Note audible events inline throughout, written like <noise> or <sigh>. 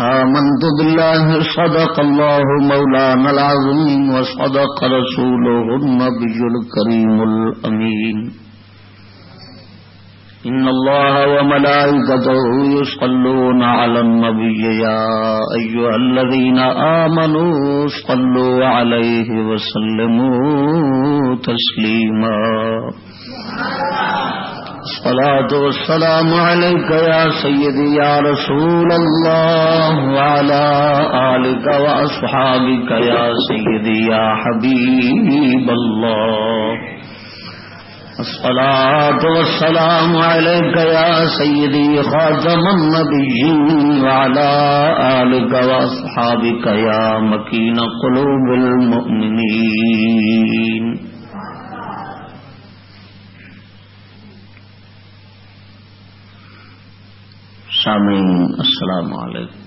آمنت بالله صدق الله مولانا العظيم وصدق رسوله النبي الكريم الأمين. إن الله وملائكته يصلون على النبي يا أيها الذين آمنوا صلوا عليه وسلموا تسليما. الصلاة والسلام عليك يا سيدي يا رسول الله وعلى آلك وأصحابك يا سيدي يا حبيب الله. الصلاة والسلام عليك يا سيدي خاتم النبيين وعلى آلك وأصحابك يا مكين قلوب المؤمنين. سامعين السلام عليكم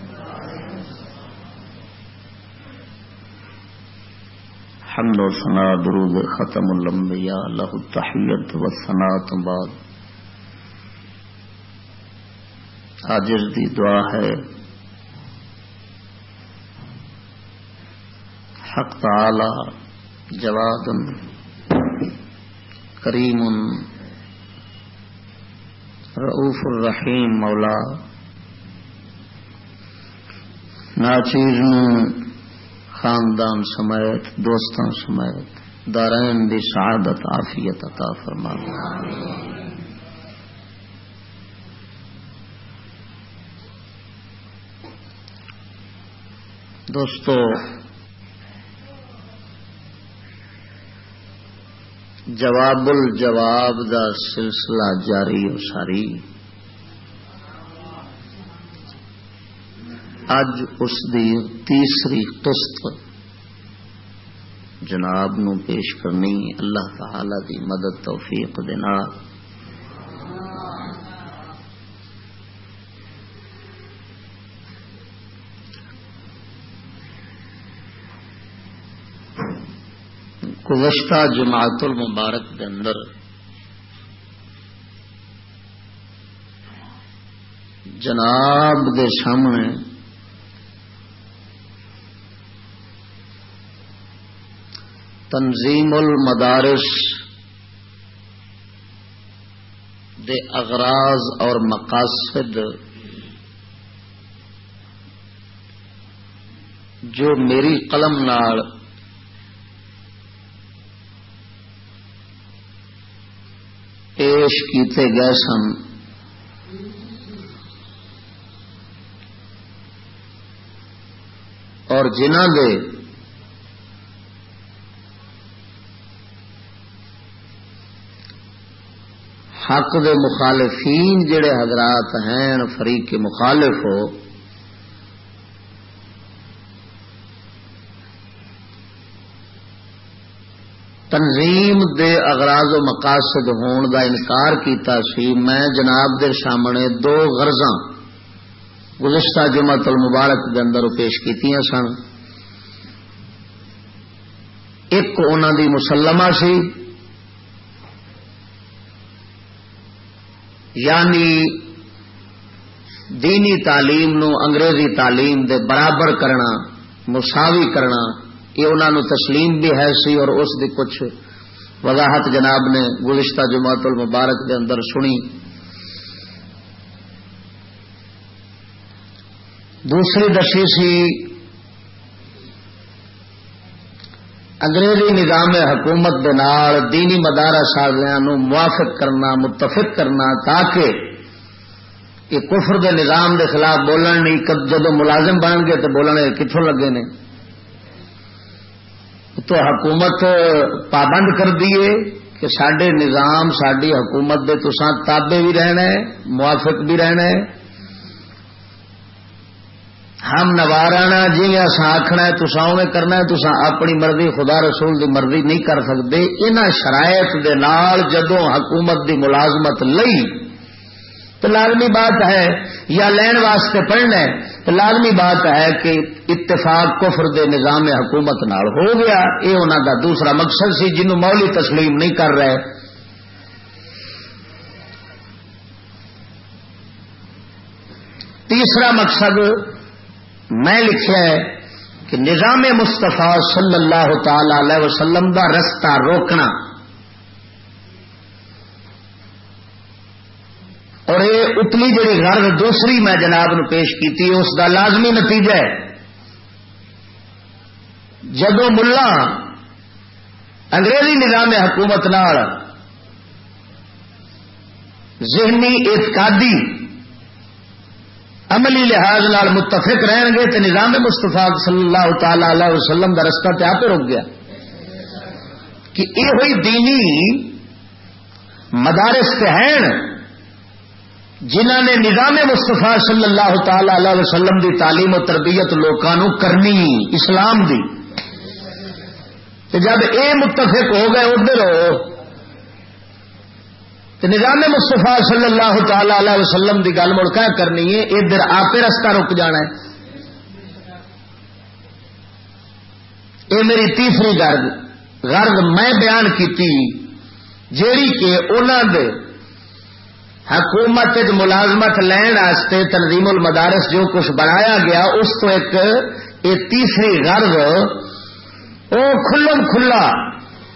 حمد و سنا درود ختم الانبیاء اللہ تحیت و سنا بعد حاجر دی دعا ہے، حق تعالی جواد کریم رعوف الرحیم، مولا۔ ناچیر خاندان سمیت، دوستان سمیت دارین دی سعادت، عافیت عطا فرما۔ دوستو، جواب الجواب دا سلسلہ جاری و ساری۔ اج اس دی تیسری قسط جناب نو پیش کرنی اللہ تعالی دی مدد، توفیق دینا گزشتہ جماعت المبارک کے اندر جناب دے سامنے تنظیم المدارس دے اغراض اور مقاصد جو میری قلم نال پیش کیتے گئے سن، اور جنہ دے حق دے مخالفین جڑے حضرات ہیں، فریق کے مخالف ہو، تنظیم دے اغراض و مقاصد ہون دا انکار کیتا سی، میں جناب دے سامنے دو غرضاں گزشتہ جمعت المبارک دے اندر پیش کی سن۔ ایک انہوں دی مسلمہ سی یعنی دینی تعلیم نو انگریزی تعلیم دے برابر کرنا، مساوی کرنا، یہ انہوں تسلیم بھی ہے سی اور اس دی کچھ وضاحت جناب نے گزشتہ جماعت المبارک دے اندر سنی۔ دوسری دسی سی انگریزی نظام حکومت دے نال دینی مدارا سازیاں موافق کرنا، متفق کرنا تاکہ یہ کفر دے نظام دے خلاف بولن نہیں جب ملازم بن گئے تو بولنے کتوں لگے نے؟ تو حکومت پابند کر دیے کہ سڈے نظام ساری حکومت دے تسان تابے بھی رہنا ہے، موافق بھی رہنا ہے۔ ہم نوارا جی اصا آخنا ہے تسا اوے کرنا ہے تسا اپنی مرضی، خدا رسول دی مرضی نہیں کر سکتے ان شرائط دے نال جدو حکومت دی ملازمت لئی، تو لازمی بات ہے، یا لین واسطے پڑھنا ہے، تو لازمی بات ہے کہ اتفاق کفر دے نظام حکومت نال ہو گیا۔ یہ انہوں کا دوسرا مقصد سی، جنہوں مولی تسلیم نہیں کر رہے۔ تیسرا مقصد میں لکھا ہے کہ نظام مستفا صلی اللہ تعالی علیہ وسلم کا رستہ روکنا اور یہ اتلی جڑی غرض دوسری میں جناب نو پیش کی اس کا لازمی نتیجہ ہے۔ جدو ملا انگریزی نظام حکومت نال ذہنی اعتقادی عملی لحاظ نال متفق رہن گے تو نظام مستفا صلی اللہ تعالی علیہ وسلم کا رستہ پہ آپ رک گیا۔ کہ یہ ہوئی دینی مدارس ہیں جنہ نے نظام مستفا صلی اللہ تعالی علیہ وسلم دی تعلیم و تربیت لوگوں کرنی، اسلام دی۔ جب اے متفق ہو گئے ادھر تو نظام مستفا صلی اللہ تعالی علیہ وسلم کی گل مڑ کیا کرنی ہے، ادھر آپ رستہ رک جانا ہے۔ یہ میری تیسری گرد گرد میں بیان کی جیڑی کہ انہوں نے حکومت ملازمت لین واسطے تنظیم المدارس جو کچھ بنایا گیا، اس تو ایک یہ تیسری گرد وہ کھلم کھلا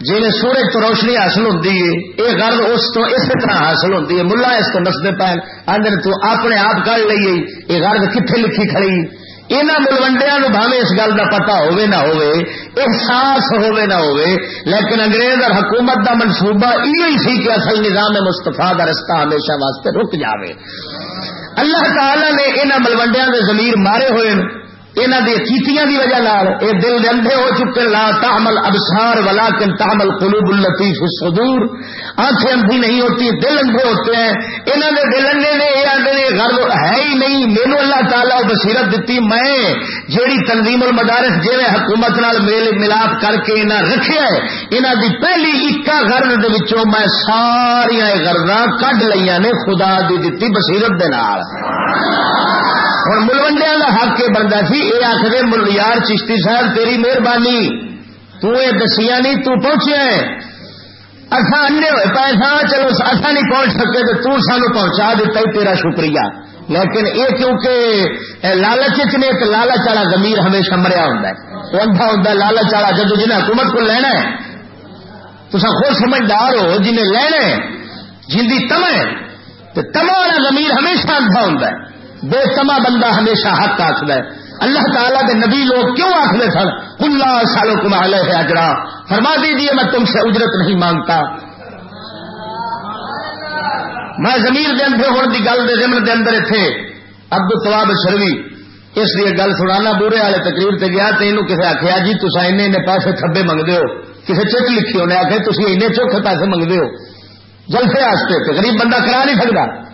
جی سورج تو روشنی حاصل ہوتی ہے یہ گرد اس تو اسی طرح حاصل ہوتی ہے۔ ملا اس کو نسدے پائے آدھے تو اپنے آپ کر لیے یہ گرد کتنے لکھی کھڑی؟ یہاں ملوڈیا بھاوے اس گل کا پتا ہوے نہ ہوے احساس ہوے نہ ہوے لیکن انگریز اور حکومت کا منصوبہ یہ سی کہ اصل نظام مستفا کا رستہ ہمیشہ واسطے رک جاوے۔ اللہ تعالی نے انہوں ملوڈیا کے زمیر مارے ہوئے انہوں نے کیتیاں کی وجہ لال یہ دل اندھے ہو چکے لا تحمل ابسار ولا کن تحمل قلوب الطیف سدور آنکھیں اندھی نہیں ہوتی، دل اندھے ہوتے ہیں۔ انہوں نے دل اندھے نے یہ آدھے غرض ہے ہی نہیں۔ مینو اللہ تعالیٰ بصیرت دیتی میں جیڑی تنظیم المدارس جی حکومت نال میل ملاپ کر کے انہیں رکھے انہوں دی پہلی اکا گرد کے میں ساریا گردا کڈ لیا نے خدا دی دیتی بصیرت دے نال۔ ہوں ملوڈیا کا حق یہ بنتا سی، یہ آخر مل یار چشتی صاحب، تیری مہربانی۔ تسیا نہیں، تو پہنچیا اصا انے ہوئے پیسہ چلو اصا نہیں پہنچ سکے تو تو سانو پہنچا دیتا ہی تیرا شکریہ۔ لیکن یہ کیونکہ لالچ نے، ایک لالچ والا زمیر ہمیشہ مریا ہوں وہ اندھا ہوں لالچ والا جدو جنہیں حکومت کو لینا ہے۔ تو خود سمجھدار ہو، جنہیں لینا ہے، جن کی تم ہے۔ تو تما والا زمیر ہمیشہ اندھا ہوں بے سما بندہ ہمیشہ حق آخر ہے۔ اللہ تعالیٰ کے نبی لوگ کیوں آخر سن؟ اللہ سالوں کمال ہے اجرا۔ فرما دیجیے میں تم سے اجرت نہیں مانگتا۔ میں زمین کے اندر ہونے کی گل زمن کے اندر اتنے ابد تواب شروی، اس لیے گل سنانا بورے والے تقریر سے گیا تو یہ کسی آخیا جی تصا این پیسے تھبے منگتے ہو۔ کسی چٹ لکھی انہیں آخر تھی این چوکھے پیسے منگتے ہو۔ جلسے واسطے غریب بندہ کرا نہیں سکتا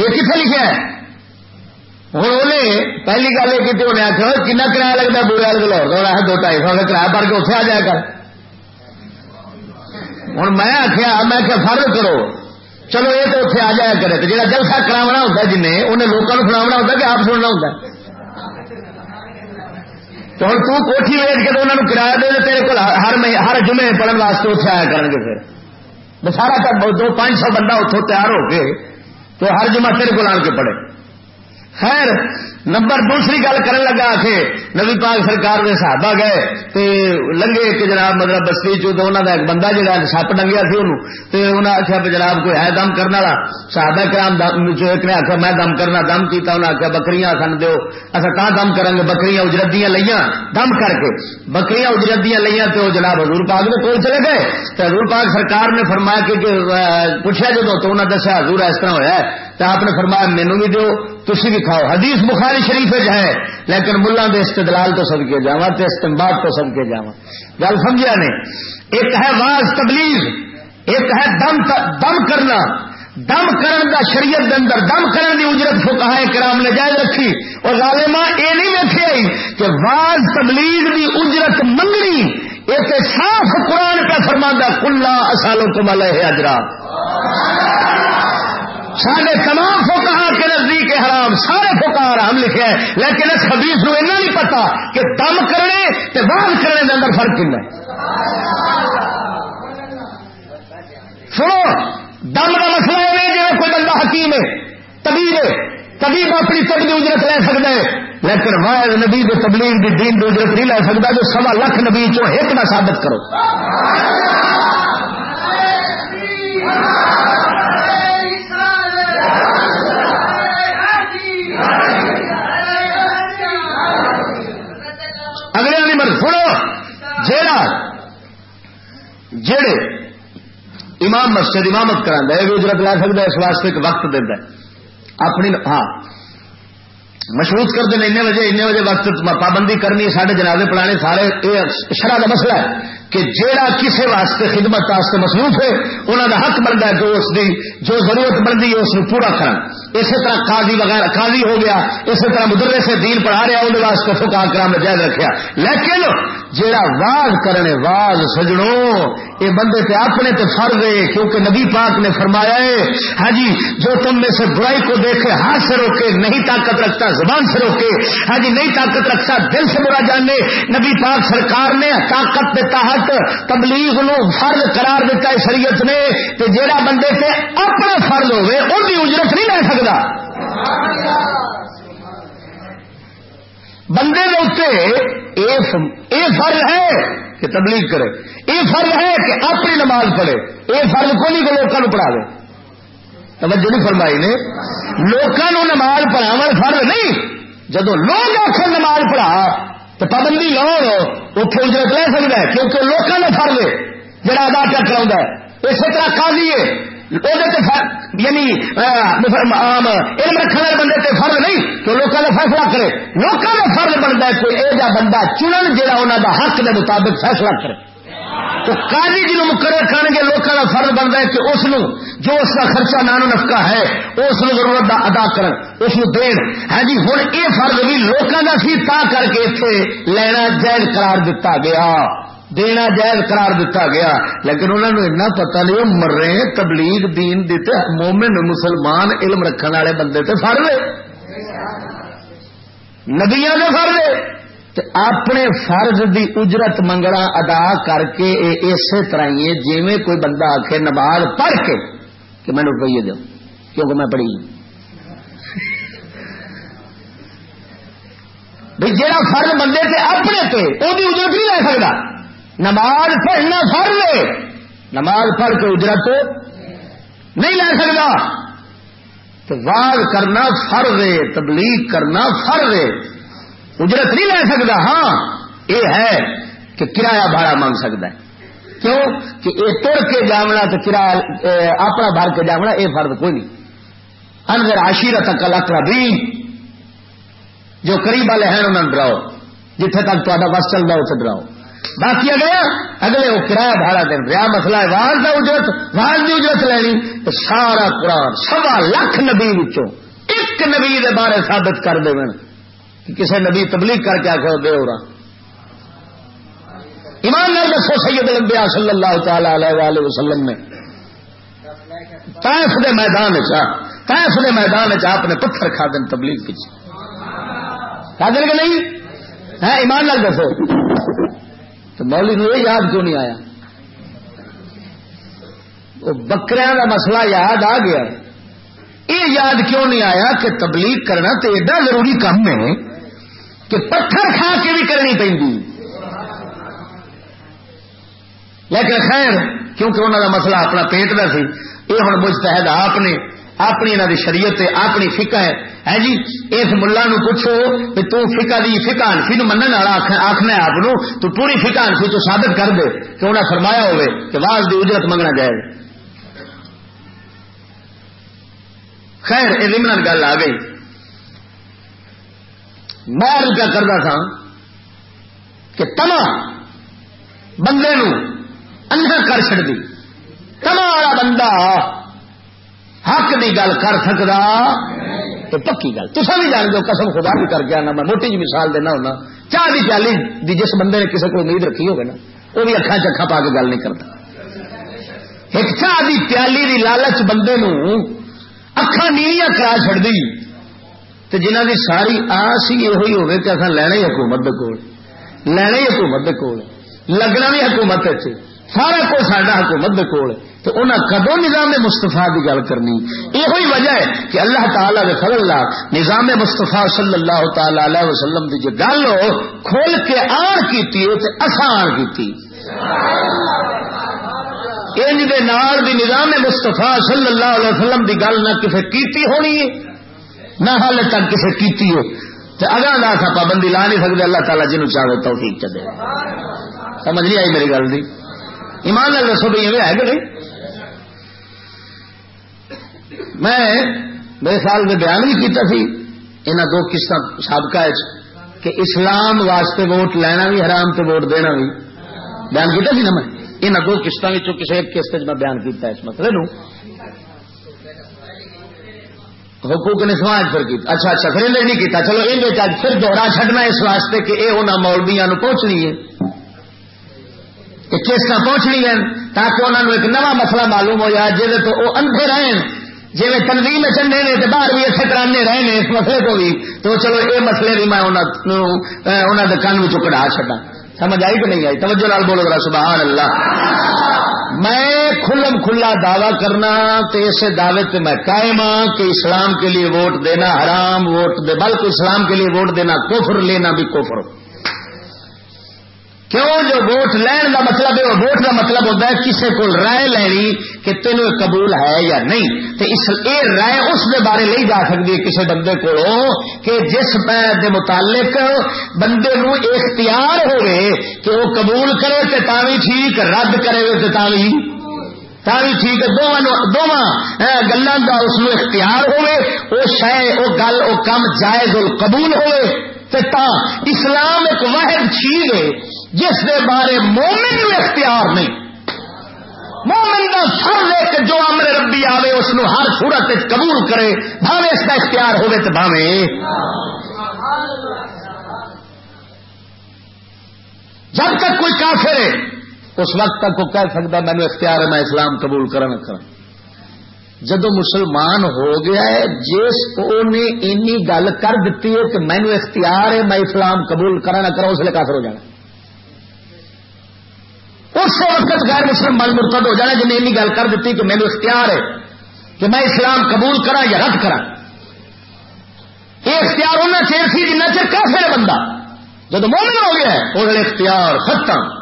یہ کتنے لکھا ہے؟ ہوں انہیں پہلی گل یہ کی انہیں آخر کنا کرایہ لگتا بورے والے لاہور کا دو ڈھائی سو کا کرایہ بھر کے اتنے آ جائے گا ہوں میں آخیا میں کیا فرق کرو چلو یہ تو اتنے آ جایا کرے تو جا جلسہ کراونا ہوتا جن انہیں لوگوں کو سناونا ہوتا کہ آپ سننا ہوتا تو ہوں تو کوٹھی ویچ کے تو انہوں نے کرایہ دے تیرے کو ہر ہر جمعے پڑھنے واسطے اتنے آیا کریں گے پھر سارا دو پانچ سو بندہ اتوں تیار ہو کے تو ہر جمعہ تیرے کو آن کے پڑے خیر نمبر دوسری گل کر لگا کہ نبی پاک سرکار نے صحابہ گئے، تے لنگے کہ جناب مطلب بستی چو تو انہوں کا ایک بندہ جہاں سپ ڈنگیا سی انہوں تے انہوں نے آخیا جناب کوئی ہے دم کرنے والا؟ صحابہ کرام جو ایک نے آخیا میں دم کرنا دم کیتا انہوں نے آخیا بکریاں سن دو اصا کہاں دم کریں گے؟ بکریاں اجرتیاں لیا دم کر کے۔ بکریاں اجرتیاں لیا تو جناب حضور پاک نے کوئی چلے گئے۔ تو حضور پاک سرکار نے فرمایا کہ پوچھا جدو تو انہوں نے دسیا حضور اس طرح ہوا تو آپ نے فرمایا مینو بھی دو تھی بھی کھاؤ۔ حدیث بخاری بخاری شریف ہے لیکن ملا دے استدلال تو سب کے جاوا تو استمباد تو سب کے جاوا گل سمجھا نے؟ ایک ہے واز تبلیغ، ایک ہے دم دم کرنا۔ دم کرن دا شریعت دے اندر، دم کرن دی اجرت فکا کرام نے جائز رکھی۔ اور ظالما یہ نہیں ویکے آئی کہ واز تبلیغ دی اجرت منگنی ایک صاف قرآن کا فرما کلا اصالوں کو مل ہے اجرا۔ سارے تمام فوکہ کے نزدیک حرام، سارے فوکہ حرام لکھے ہیں، لیکن اس حدیث نو ایسا نہیں پتا کہ دم کرنے تے واز کرنے دے اندر فرق کن سنو، دم کا مسئلہ ہے جی کوئی بندہ حکیم ہے، طبیب ہے، طبیب اپنی طبی اجرت لے سکتا ہے، لیکن واحد نبی کے تبلیغ کی دین کی اجرت نہیں لے سکتا جو سوا لکھ نبی چو ایک نہ ثابت کرو اگلے نمبر سنو جیڑا جڑے امام مسجد امامت کرا یہ بھی اجرت لے سکتا ہے، اس واسطے ایک وقت دینا اپنی ہاں۔ مشروط کر دیں بجے این بجے وقت پابندی کرنی سارے جنازے پڑھانے سارے یہ شرح کا مسئلہ ہے کہ جیڑا کسی واسطے خدمت واسطے مصروف ہے انہوں کا حق بنتا ہے کہ اس کی جو ضرورت بنتی ہے، اس کو پورا کرن۔ اسی طرح قاضی وغیرہ قاضی ہو گیا، اسی طرح مدرے سے دین پڑھا رہا ان واسطے فکا کرام نے جائز رکھا لیکن جیڑا واز کرنے واز سجڑوں یہ بندے تے اپنے تے فرض ہے، کیونکہ نبی پاک نے فرمایا ہے ہاں جی جو تم میں سے برائی کو دیکھے، ہاتھ سے روکے، نہیں طاقت رکھتا، زبان سے روکے ہاں جی نہیں طاقت رکھتا، دل سے برا جانے، نبی پاک سرکار نے طاقت کے تحت تبلیغ نو فرض قرار دیتا ہے شریعت نے کہ جیڑا بندے سے اپنا فرض ہوئے ان کی اجرت نہیں لے سکتا۔ بندے یہ فرض ہے کہ تبلیغ کرے۔ یہ فرض ہے کہ اپنی نماز پڑھے۔ یہ فرض کو نہیں کہ لوگوں پڑھا دے۔ توجہ نہیں فرمائی نے۔ لوگوں نماز پڑھاو فرض نہیں۔ جدو لوگ آخر نماز پڑھا، تو پابندی لاؤ اتنے اجرت لے سکتا ہے کیونکہ لوگوں نے فرض ہے جڑا ادا کیا کرا اسی طرح قاضی ہے۔ یعنی علم رکھنے والے بندے تے فرض نہیں کہ لوگوں کا فیصلہ کرے۔ لوگوں کا فرض بنتا ہے کوئی یہ بندہ چنن جہاں انہوں کا حق کے مطابق فیصلہ کرے۔ تو قاضی جی مقرر کریں گے لوگوں کا فرض بنتا ہے کہ اس جو اس کا خرچہ نانو نفقہ ہے، اس ضرورت کا ادا کرن، اس دین۔ ہے جی ہوں یہ فرض بھی لوگوں کا سی، تا کر کے اتنے لینا جائز قرار دیتا گیا۔ دینا جائز قرار دیتا گیا۔ لیکن انہوں نے اتنا پتا نہیں وہ مر رہے تبلیغ دین دیتے مومن مسلمان علم رکھنے والے بندے تے فرض نبیا نے فرض اپنے فرض دی اجرت منگنا ادا کر کے اسی طرح ہی جی کوئی بندہ آ کے نماز پڑھ کے کہ میں روپیے دو کیونکہ میں پڑھی۔ بھائی جہاں فرض بندے تھے اپنے تھے وہ اجرت نہیں لے سکتا نماز پڑھنا فرض ہے۔ نماز پڑھ کے اجرت نہیں لے سکتا۔ تو وار کرنا فرض ہے، تبلیغ کرنا فرض ہے۔ اجرت نہیں لے سکتا۔ ہاں یہ ہے کہ کرایہ بھاڑا مانگ سکتا ہے۔ کیوں؟ کہ یہ تر کے جامنا تو کرایہ اپنا بھر کے جامنا یہ فرد کوئی نہیں۔ اندر آشیرت کل اقربی جو قریب والے ہیں، انہوں نے ڈراؤ جتنے تک تا بس چل رہا اسے ڈراؤ باقی اگلے اگلے وہ کرایہ بھاڑا دین رہا مسئلہ ہے واز کا اجرت واز کی اجرت لینی۔ تو سارا قرآن، سوا لاکھ نبی ایک نبی دے بارے ثابت کر دے کہ کسی نبی تبلیغ کر کے آخر دے ہو رہا ایمان نال دسو، سید الانبیاء صلی اللہ تعالی علیہ وآلہ وسلم نے۔ طائف دے میدان ہاں۔ طائف دے میدان آپ نے پتھر کھا دیں تبلیغ پیچھے کھا دیں کہ نہیں؟ ہاں، ایمان نال دسو۔ تو مولی نے یہ یاد کیوں نہیں آیا؟ وہ بکریا کا مسئلہ یاد آ گیا۔ یہ یاد کیوں نہیں آیا کہ تبلیغ کرنا تو ایڈا ضروری کام ہے کہ پتھر کھا کے بھی کرنی پی لیکن خیر، کیونکہ انہوں کا مسئلہ اپنا پیٹ کا سی، یہ ہوں مجتحد آپ نے اپنی انہوں کی شریعت اپنی فکا ہے۔ ہے جی اس ملا نو پوچھو کہ تو فکا دی فکا انفی من والا آخنا آپ تو پوری فکا انفی تو ثابت کر دے کہ انہیں فرمایا ہوئے کہ واز دی اجرت منگنا جائے خیر، یہ گل آ گئی۔ میں کیا کرتا تھا کہ تما بندے نو اندھا کر چڑ دی۔ تما والا بندہ حق کی گل کر سکتا تو پکی گل. تو بھی جان دو قسم خدا بھی کر کے آنا میں موٹی جی مثال دینا ہونا. چاہ دی پیالی دی جس بندے نے کسی کو امید رکھی ہوگی نا، وہ بھی اکھا چکھا پا کے گل نہیں کرتا. ایک چاہ دی پیالی دی لالچ بندے نو اکھا نیلیاں کرا چڑ دی تو جنہ دی ساری آس ہی یہ ہوئے کہ اصل لینا ہی حکومت کول، لینا ہی حکومت کول، لگنا بھی حکومت سارا کو سڈا حکومت کول تو انہیں کدو نظام مستفا کی گل کرنی؟ یہ وجہ ہے کہ اللہ تعالی کے فضل اللہ نظام مستفا صلی اللہ تعالی علیہ وسلم کی جو گل ہو، کھول کے آن کی آسان کی نال دی نظام مستفا صلی اللہ علیہ وسلم دی گل نہ کسی کیتی ہونی ہے، نہ حال تک کسی کیتی ہو۔ تو اگاں دس پابندی لا نہیں سکتے اللہ تعالیٰ جنوب چاہے تو ٹھیک چلے سمجھ نہیں آئی میری گل دی؟ ایمان لال دسو بھائی ہے کہ نہیں؟ میں میرے سال میں بیان بھی کیتا سی ان دو قسط سابقہ کہ اسلام واسطے ووٹ لینا بھی حرام تو ووٹ دینا بھی۔ بیان کیتا سی نا میں؟ ان دو قسطوں کسی ایک قسط میں بیان کیتا اس مسئلے نو حقوق نے سماج پر کیتا۔ اچھا اچھا پھر نہیں کیتا۔ چلو ان پھر دوہرا چڈنا اس واسطے کہ یہ انہوں مولبیا پہنچنی ہے۔ قسط پہنچنی ہے تاکہ انہوں نے ایک نوا مسئلہ معلوم ہو جائے جی تو وہ اندھے رہن۔ جی میں تنظیم چنڈے نے تو باہر بھی اتنے کرانے رہے ہیں اس مسئلے کو بھی۔ تو چلو، یہ مسئلے بھی میں انہوں نے کن میں چکڑا چڈا سمجھ آئی کہ نہیں آئی؟ توجہ لال بولو ذرا، سبحان اللہ۔ میں کھلم کھلا دعوی کرنا تو اسے دعوے پہ میں قائم ہاں کہ اسلام کے لیے ووٹ دینا حرام، ووٹ دے، بلکہ اسلام کے لیے ووٹ دینا کفر، لینا بھی کفر۔ کیوں جو ووٹ لین کا مطلب ہے ووٹ کا مطلب ہوتا ہے کسی کو رائے لینی کہ تینوں قبول ہے یا نہیں۔ تو اس یہ رائے اس دے بارے لی جا سکتی ہے کسی بندے کو کہ جس دے متعلق بندے نو اختیار ہوئے کہ وہ قبول کرے تو تاوی ٹھیک، رد کرے تو تاوی تاوی ٹھیک۔ دونوں دونوں گلوں کا اس اختیار ہوئے، وہ شہ وہ گل، وہ کم جائز قبول ہوئے۔ تا اسلام ایک واحد چیز ہے، جس کے بارے مومن نو اختیار نہیں۔ مومن کا سر لے کے جو امر ربی آوے، اس نو ہر صورت قبول کرے، بھاوے اس کا اختیار ہوئے تو بھاوے۔ جب تک کوئی کافر ہے، اس وقت تک وہ کہہ سکتا مینو اختیار ہے، میں اسلام قبول کرا نہ کرا۔ جدو مسلمان ہو گیا ہے، جس نے اینی گل کر دیتی ہے کہ مینو اختیار ہے، میں اسلام قبول کرا، نہ کرا، اس لیے کافر ہو جانا۔ اس وقت غیر مسلم مل مرتد ہو جانا جن نے گل کر دیتی کہ مینو اختیار ہے کہ میں اسلام قبول کرا یا رد کرا۔ یہ اختیار ہونا چاہیے سی جنہ چر کافر بندہ۔ جب مومن ہو گیا ہے وہ اختیار ختم۔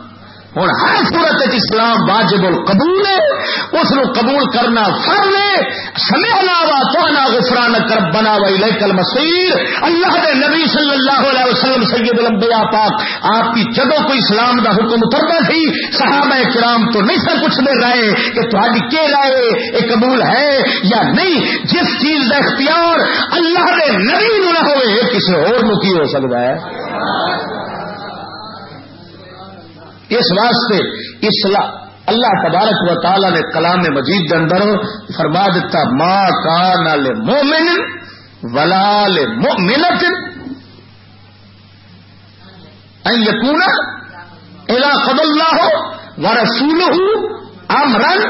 ہوں ہر صورت اسلام واجب القبول ہے، اس قبول کرنا فر ہے۔ سمے علاوہ تو نا گفران کر بنا وئی کل مسیر اللہ کے نبی صلی اللہ علیہ وسلم سید الانبیاء پاک، آپ کی جدو کوئی اسلام دا حکم اترتا تھی۔ صحابہ کرام تو نہیں سر کچھ دے رہے کہ تھوڑی کے رائے یہ قبول ہے یا نہیں۔ جس چیز کا اختیار اللہ کے نبی نہ ہوئے کسی اور کی ہو سکتا ہے؟ اس واسطے اسلام اللہ تبارک و تعالی نے کلام مجید اندر فرما دیتا ماں کا نال مومن ولال مومنت یقون الا خد اللہ ہو و رسول ہوں امرن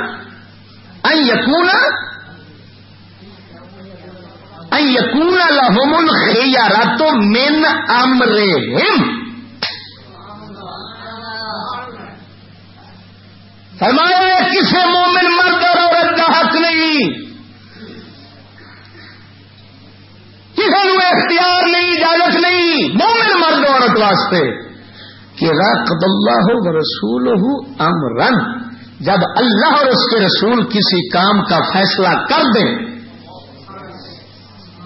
یقون یقون لہم الخیارات من امرہم۔ فرمایا کسی مومن مرد اور عورت کا حق نہیں۔ کسی کو اختیار نہیں، اجازت نہیں، مومن مرد عورت واسطے۔ کہ رقب اللہ ہو رسول ہو امرن۔ جب اللہ اور اس کے رسول کسی کام کا فیصلہ کر دیں،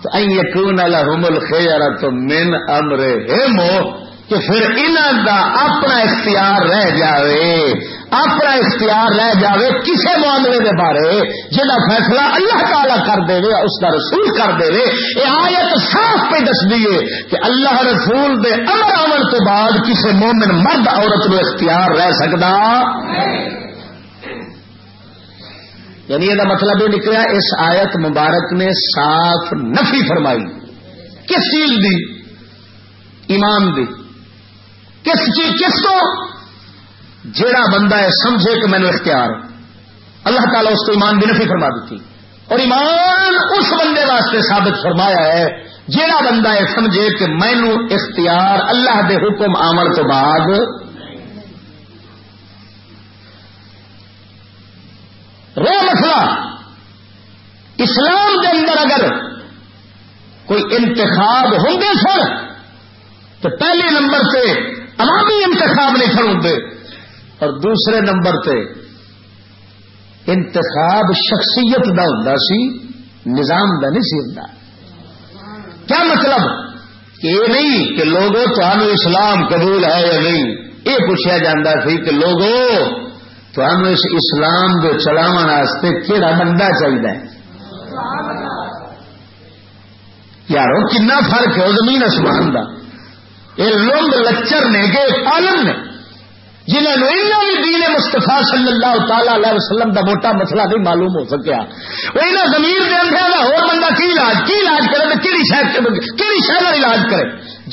تو یقون الحم الخیر تو مین امر ہے مو کہ پھر انہوں دا اپنا اختیار رہ جاوے، اپنا اختیار رہ جاوے کسے معاملے کے بارے جہاں فیصلہ اللہ تعالی کر دے اس کا رسول کر دے یہ آیت صاف پہ دس دیے کہ اللہ رسول دے امر آمن تو بعد کسے مومن مرد عورت نو اختیار رہ سکتا یعنی یہ مطلب یہ نکلا، اس آیت مبارک نے صاف نفی فرمائی۔ کس چیز دی؟ ایمان دی۔ کس چیز کس کو؟ جیڑا بندہ ہے، سمجھے کہ مینو اختیار۔ اللہ تعالیٰ اس کو ایمان بھی نفی فرما دیتی۔ اور ایمان اس بندے واسطے ثابت فرمایا ہے، جیڑا بندہ ہے، سمجھے کہ مینو اختیار اللہ دے حکم آمن تو بعد۔ رو مسئلہ۔ اسلام کے اندر اگر کوئی انتخاب ہوں گے سر، تو پہلے نمبر سے عوامی انتخاب نہیں کھڑوں اور دوسرے نمبر پہ انتخاب شخصیت کا ہوں سی، نظام کا نہیں سی ہوں کیا مطلب؟ کہ یہ نہیں کہ لوگوں تو اسلام قبول ہے یا نہیں۔ یہ پوچھا جا سی کہ لوگوں تو اس اسلام کو چلاو کہڑا بندہ چاہیے یارو، کنا فرق ہے زمین آسمان کا یہ لوگ لچر نے کہ پالن نے، جنہوں بھی دین مستفا صلی اللہ تعالی علیہ وسلم کا موٹا مسئلہ نہیں معلوم ہو سکیا۔ وہ یہاں زمین دے اندر ہو بندہ کی علاج کی علاج کرے تو کہڑی شہر کہڑی شہر کا علاج کرے۔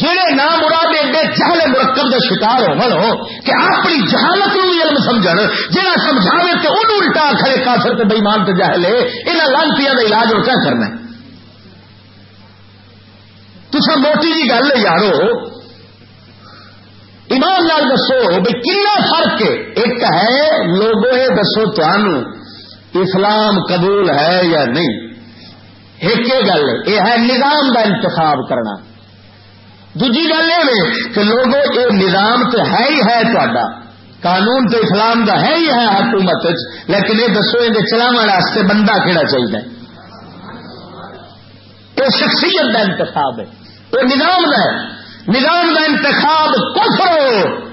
جہے نام مراد ایڈے جہل مرکب کے شکار ہو ہو، کہ اپنی جہالت نو بھی علم سمجھ جہاں سمجھاوے تو ان الٹا کھڑے کافر تے بےمان تے جہل ہے یہاں لانتی کا علاج ہو کیا کرنا تصا موٹی جی گل ہے، یارو ایمان لال دسو بھائی کنا فرق ایک ہے لوگوں یہ دسو اسلام قبول ہے یا نہیں؟ ایک گل، یہ ہے نظام کا انتخاب کرنا۔ دوجی گل یہ کہ لوگوں، یہ نظام تو ہے ہی ہے تا قانون تو اسلام کا ہے ہی ہے حکومت لیکن یہ دسو یہ چلاو بندہ کہڑا چاہیے یہ شخصیت کا انتخاب ہے۔ یہ نظام کا ہے۔ نظام کا انتخاب کفر ہو۔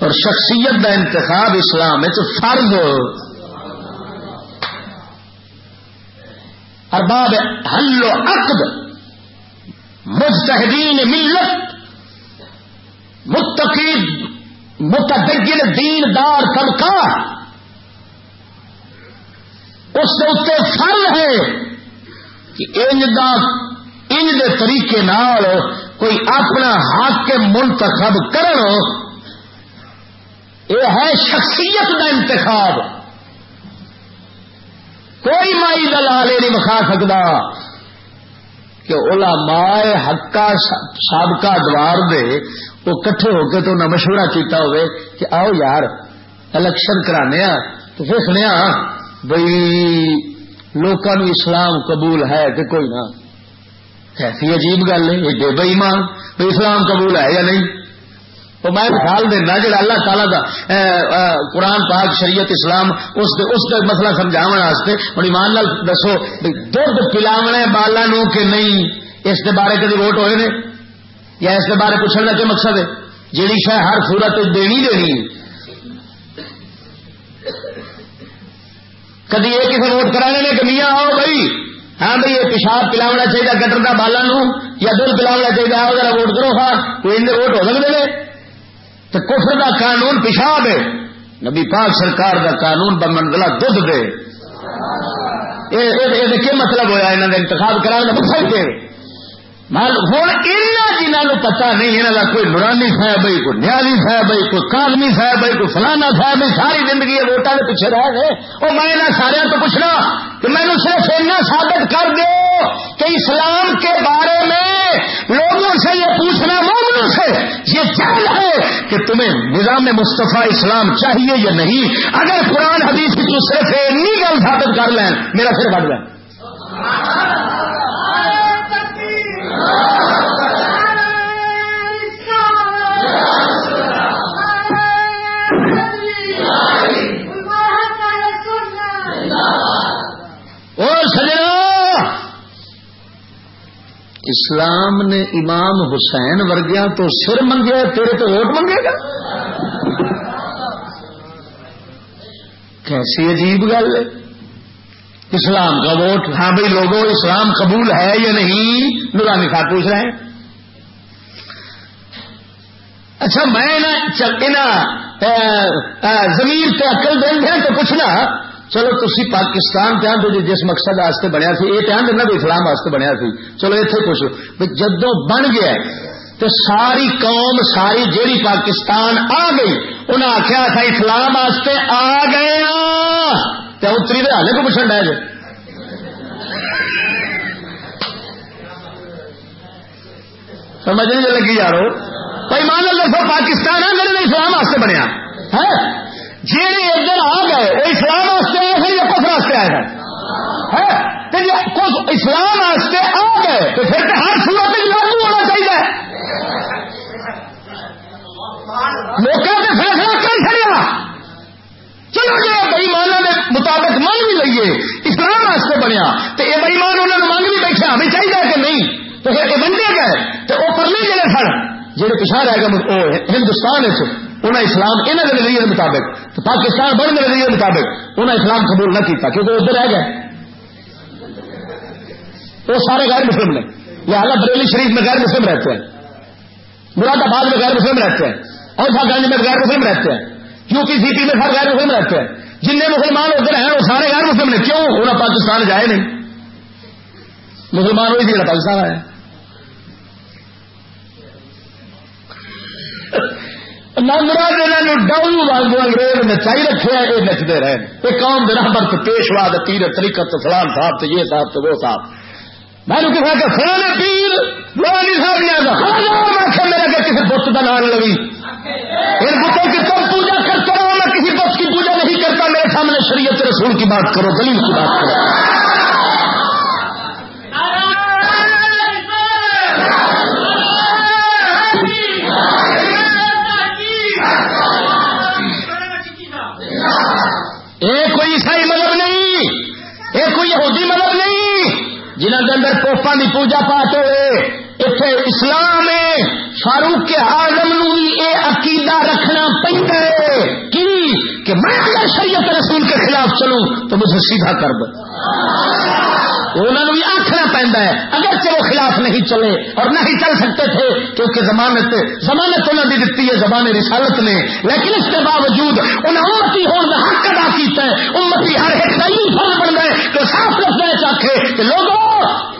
اور شخصیت کا انتخاب اسلام ہے تو فرض ہو۔ ارباب حل و عقد، مجتہدین ملت متقید متدگل دین دار طبقہ، اس کے اتنے فرض ہے کہ انج ان دے طریقے نال کوئی اپنا حق کے منتخب کرو یہ ہے شخصیت کا انتخاب۔ کوئی مائی دلال نہیں بکھا سکتا کہ اولا مائے حقا سابقہ دوار دے، وہ کٹھے ہو کے تو نہ مشورہ کیتا ہوئے کہ آؤ یار، الیکشن کرانے تو دیکھنے بھائی لوگوں اسلام قبول ہے کہ کوئی نہ۔ ایسی عجیب گل ہے، یہ بے ایمان تو اسلام قبول ہے یا نہیں؟ تو میں خیال دینا جا اللہ تعالیٰ کا قرآن پاک، شریعت اسلام، اس دے اس دے مسئلہ سمجھاو واسطے ہوں ایمان لال دسو دھد پلاونا بالا نو کہ نہیں؟ اس دے بارے کدی ووٹ ہوئے نے؟ یا اس دے بارے پوچھنے کا کیا مقصد ہے؟ جیڑی شہ ہر صورت دینی دینی کدی یہ کسی ووٹ کرانے نے کہ میاں آؤ بھائی ہاں بھائی، یہ پیشاب پلاونا چاہیے، گٹر کا بالا نو، یا دل پلاونا چاہیے، آؤ ذرا ووٹ کرو ہاں کوئی اندر ووٹ ہو سکتے ہیں۔ تو کفر کا قانون پیشاب ہے۔ نبی پاک سرکار کا قانون بمنزلہ دھد دے۔ یہ مطلب ہوا انہوں نے انتخاب کرا مقصد کے ہوں جنہوں پتا نہیں یہاں کا کوئی نورانی صاحب بھائی کوئی نیالی صاحب بھائی کوئی کالمی صاحب بھائی کوئی فلانا صاحب بھائی ساری زندگی ووٹان کے پیچھے رہ گئے۔ اور میں یہاں سارے تو پوچھنا کہ میں صرف اتنا ثابت کر دو کہ اسلام کے بارے میں لوگوں سے یہ پوچھنا مومنوں سے یہ چاہیے ہے کہ تمہیں نظام مصطفیٰ اسلام چاہیے یا نہیں۔ اگر قرآن حدیث کی صرف اتنی گل ثابت کر لیں، میرا سر بڑھ جائے۔ اسلام نے امام حسین ورگیا تو سر منگیا تیرے تو ووٹ منگے گا؟ کیسی عجیب گل ہے۔ اسلام کا ووٹ؟ ہاں بھائی، لوگوں، اسلام قبول ہے یا نہیں؟ نورانی صاحب پوچھ رہے ہیں۔ اچھا میں زمین پہ عقل دیں گے تو پوچھنا چلو تھی پاکستان پہ آدھے جی جس مقصد واسطے بنیا سی یہ پہ دینا بھی اسلام واسطے بنیا سی۔ چلو اتنے پوچھو۔ جدو بن گیا تو ساری قوم، ساری جیڑی پاکستان آ گئی انہیں آخیا تھا، اسلام واسطے آ گئے ہاں۔ تو اتری دے ہالے کو پوچھنا ڈے سمجھ نہیں جی لگی یارو۔ بھائی مان لو پاکستان ہے، میرے اسلام واسطے بنیا۔ ہے؟ جی ادھر آ گئے، وہ اسلام واسطے آئے ہیں یا کفر واسطے آئے ہیں جی اسلام واسطے آ گئے، تو پھر تو ہر صورت لاگو ہونا چاہیے۔ موقع سے فیصلہ کر چڑیا چلو جی مطابق مان بھی لئیے، اسلام واسطے بنیا۔ تو یہ بئیمان انہوں نے مانگ بھی بیٹھا ہمیں چاہیے کہ نہیں۔ تو پھر یہ بنتے گئے، تو وہ پرلے جڑے سن۔ جہے پچھا رہ گئے ہندوستان انہیں اسلام انہوں کے نظریے مطابق، تو پاکستان بڑھ کے نظریے مطابق انہیں اسلام قبول نہ کیتا، کیونکہ وہ ادھر رہ گئے۔ وہ سارے غیر مسلم نے۔ لہٰذا بریلی شریف میں غیر مسلم رہتے ہیں۔ مراد آباد میں غیر مسلم رہتے ہیں۔ اور گنج میں غیر مسلم رہتے ہیں۔ کیونکہ سی پی میں سب غیر مسلم رہتے ہیں۔ جن مسلمان ادھر ہیں وہ سارے غیر مسلم نے کیوں؟ انہیں پاکستان جائے نہیں۔ مسلمان وہی جگہ پاکستان آئے ڈاؤ واگ انگریز نچائی رکھے ہیں یہ نچتے رہے یہ قوم برابر تو پیشوا تیر طریقت فلان صاحب تو یہ صاحب تو وہ صاحب۔ میں نے کہا کہ فلانے پیر صاحب میرے کسی بت کا نام لگی ان بتوں کی سامنے شریعت رسول کی بات کرو، دلیل کی بات کرو۔ یہ کوئی عیسائی مذہب نہیں یہ کوئی یہودی مذہب نہیں جنہوں کے اندر پوپا کی پوجا پاٹ ہوئے اتنے اسلام چلوں تو مجھے سیدھا کر دو۔ انہوں نے بھی آخنا پہنتا ہے۔ اگر چلو خلاف نہیں چلے اور نہیں چل سکتے تھے، کیونکہ زمانت زمانت انہوں نے دیتی ہے، زبان رسالت نے۔ لیکن اس کے باوجود انہیں امتی ہونے کا حق ادا کیتا ہے۔ امتی ہر ایک کا فرض بن گئے تو صاف رکھنا چاہے کہ لوگوں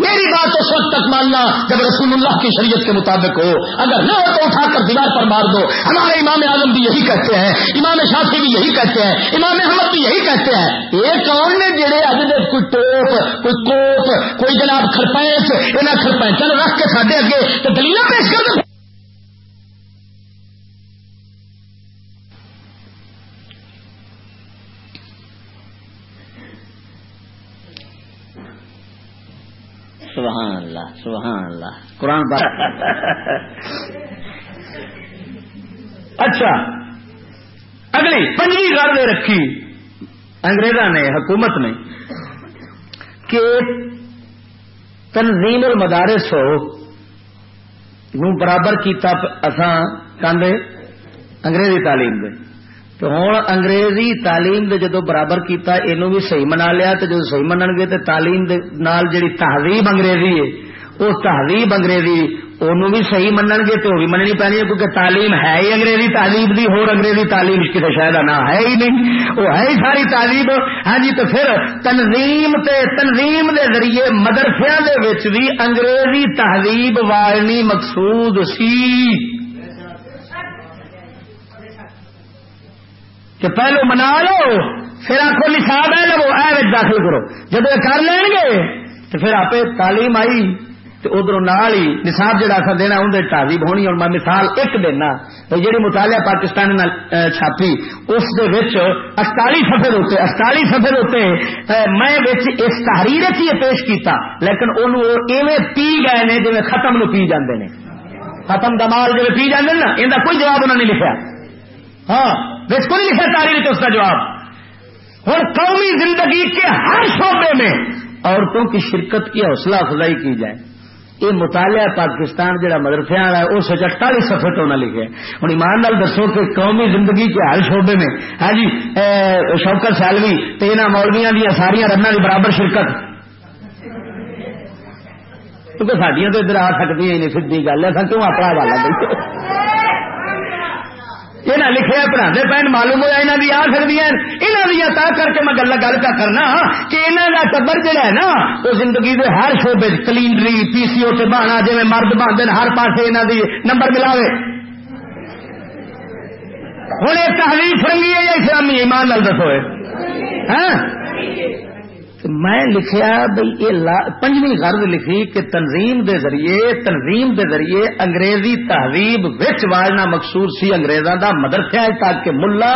میری بات اس وقت تک ماننا جب رسول اللہ کی شریعت کے مطابق ہو۔ اگر نہ ہو تو اٹھا کر دیوار پر مار دو۔ ہمارے امام اعظم بھی یہی کہتے ہیں، امام شافی بھی یہی کہتے ہیں، امام احمد بھی یہی کہتے ہیں۔ یہ کون نے جڑے اج کوئی ٹوپ، کوئی کوپ، کوئی جناب خرپینچ یہاں خرپینچ رکھ کے ساڈے اگے تو دلیل پیش کر دو قرآن <laughs> اچھا اگلی پنجی گل نے رکھی انگریزا نے حکومت نے کہ تنظیم المدارس ہو برابر کیتا اساں کاندے انگریزی تعلیم دے۔ تو ہوں انگریزی تعلیم دے جدو برابر کیتا اینو بھی صحیح منا لیا تو جدو صحیح منن گے تو تعلیم دے نال جڑی تہذیب انگریزی ہے وہ تہذیب انگریزی انہوں بھی صحیح منن گے تو بھی مننی پینی ہے، کیونکہ تعلیم ہے ہی انگریزی، تعلیم دی ہو انگریزی تعلیم کسی شاید نہ ہے ہی نہیں۔ وہ ہے ہی ساری تعلیم۔ ہاں جی تو پھر تنظیم تے تنظیم دے ذریعے مدرسے دے بھی انگریزی تہذیب والنی مقصود سی۔ کہ پہلو منا لو، پھر آخو نصاب ہے لو اے داخل کرو۔ جب یہ کر لین گے تو پھر آپ تعلیم آئی۔ تو ادھر نال ہی نصاب جہاں اثر دینا اندر تعزیب ہونی اور میں مثال ایک دینا جہی مطالعہ پاکستان چھاپی اس اٹالی سفر ہوتے اٹالی سفر ہوتے میں اس تحریر چ یہ پیش کیتا لیکن انہوں پی گئے نے جی ختم نو پی جاندے نے ختم دمال جی پی جاندے نا ان کوئی جواب انہوں نے لکھا ہاں کو نہیں لکھا تاریخ اس کا جواب اور قومی زندگی کے ہر شعبے میں عورتوں کی شرکت کی حوصلہ افزائی کی جائے یہ مطالعہ پاکستان جہاں مدرسے والا ہے اس اٹتالی سفے تو لکھے۔ ہوں ایمان نال دسو کہ قومی زندگی کے ہر شعبے میں ہاں جی شوکت سیلوی تین مولویا دیا ساریا رنگ کی برابر شرکت۔ کیونکہ سڈیا تو ادھر آ سکتی نہیں سیدھی گل ہے کیوں اپنا والا دے یہ لکھے پڑھا پہن معلوم ہوا یہاں کی آ سکتی ہیں یہاں دیا تا کر کے میں گل گل کا کرنا کہ یہاں کا ٹبر جہا ہے نا وہ زندگی کے ہر شعبے کلینڈری پی سی او سے بہانا جی مرد بہتے ہر پاس یہاں کی نمبر ملاوے ہوں ایک تحریر فرنگی ہے یا اسلامی ایمان لال دسو میں لکھیا بھائی یہ پنجویں غرض لکھی کہ تنظیم دے ذریعے، تنظیم دے ذریعے انگریزی تہذیب وچ واجنا مقصود سی انگریزاں دا مدرسہ ہے تاکہ ملا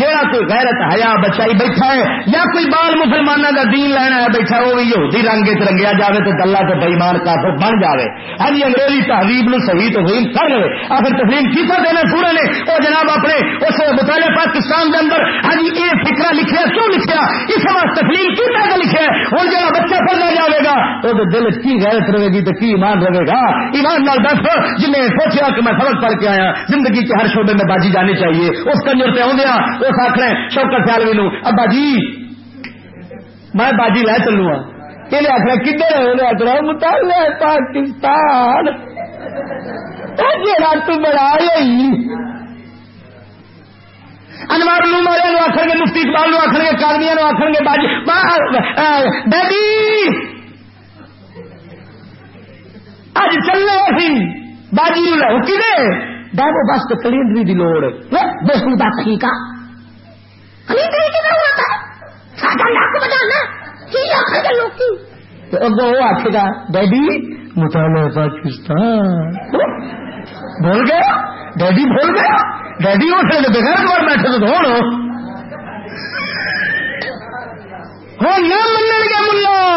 جہاں کوئی غیرت حیا بچائی بیٹھا ہے یا کوئی بال مسلمانوں دا دین لینا ہے بیٹھا وہ بھی یہودی رنگ چ رنگیا جائے تو گلا تو بےمان کافر بن جائے ہاں جی انگریزی تہذیب نو صحیح تو کر لے۔ آخر تسلیم کیسا دینا سورے نے؟ وہ جناب اپنے اس مطالعہ پاکستان دے اندر ہاں جی یہ فکرا لکھیا، کیوں لکھیا؟ اس واسطے تسلیم کیتا لکھے ہوں جا بچہ پڑھنا جائے گا وہ دل کی غیرت رہے گی تو کی ایمان رہے گا؟ ایمان نال دس جن نے سوچا کہ میں سبق پڑھ کے آیا، زندگی کے ہر شعبے میں باجی جانی چاہیے، اس کنجر پہ آدھے اس آخر شوکت سیالوی نو، ابا جی میں باجی لے چلوں یہ آخر کدھر آخر مطالعہ پاکستان۔ تو بڑا ہی۔ انوار لو مارے آخر گے، مفتی اقبال نو آخر گے کالمیا نو آخر گے، باجی ڈیڈی! اج چلے سی باجی لو کی ڈیبو بس تو کلینڈری کی لوڑ بالکل بات ٹھیک ہے؟ اگو وہ آخے گا، ڈیڈی مطالعہ پاکستان۔ بول گیا؟ ڈیڈی بول گیا؟ ڈیڈی اس لیے بغیر بار بیٹھے تو ہوں نہ من گیا ملا۔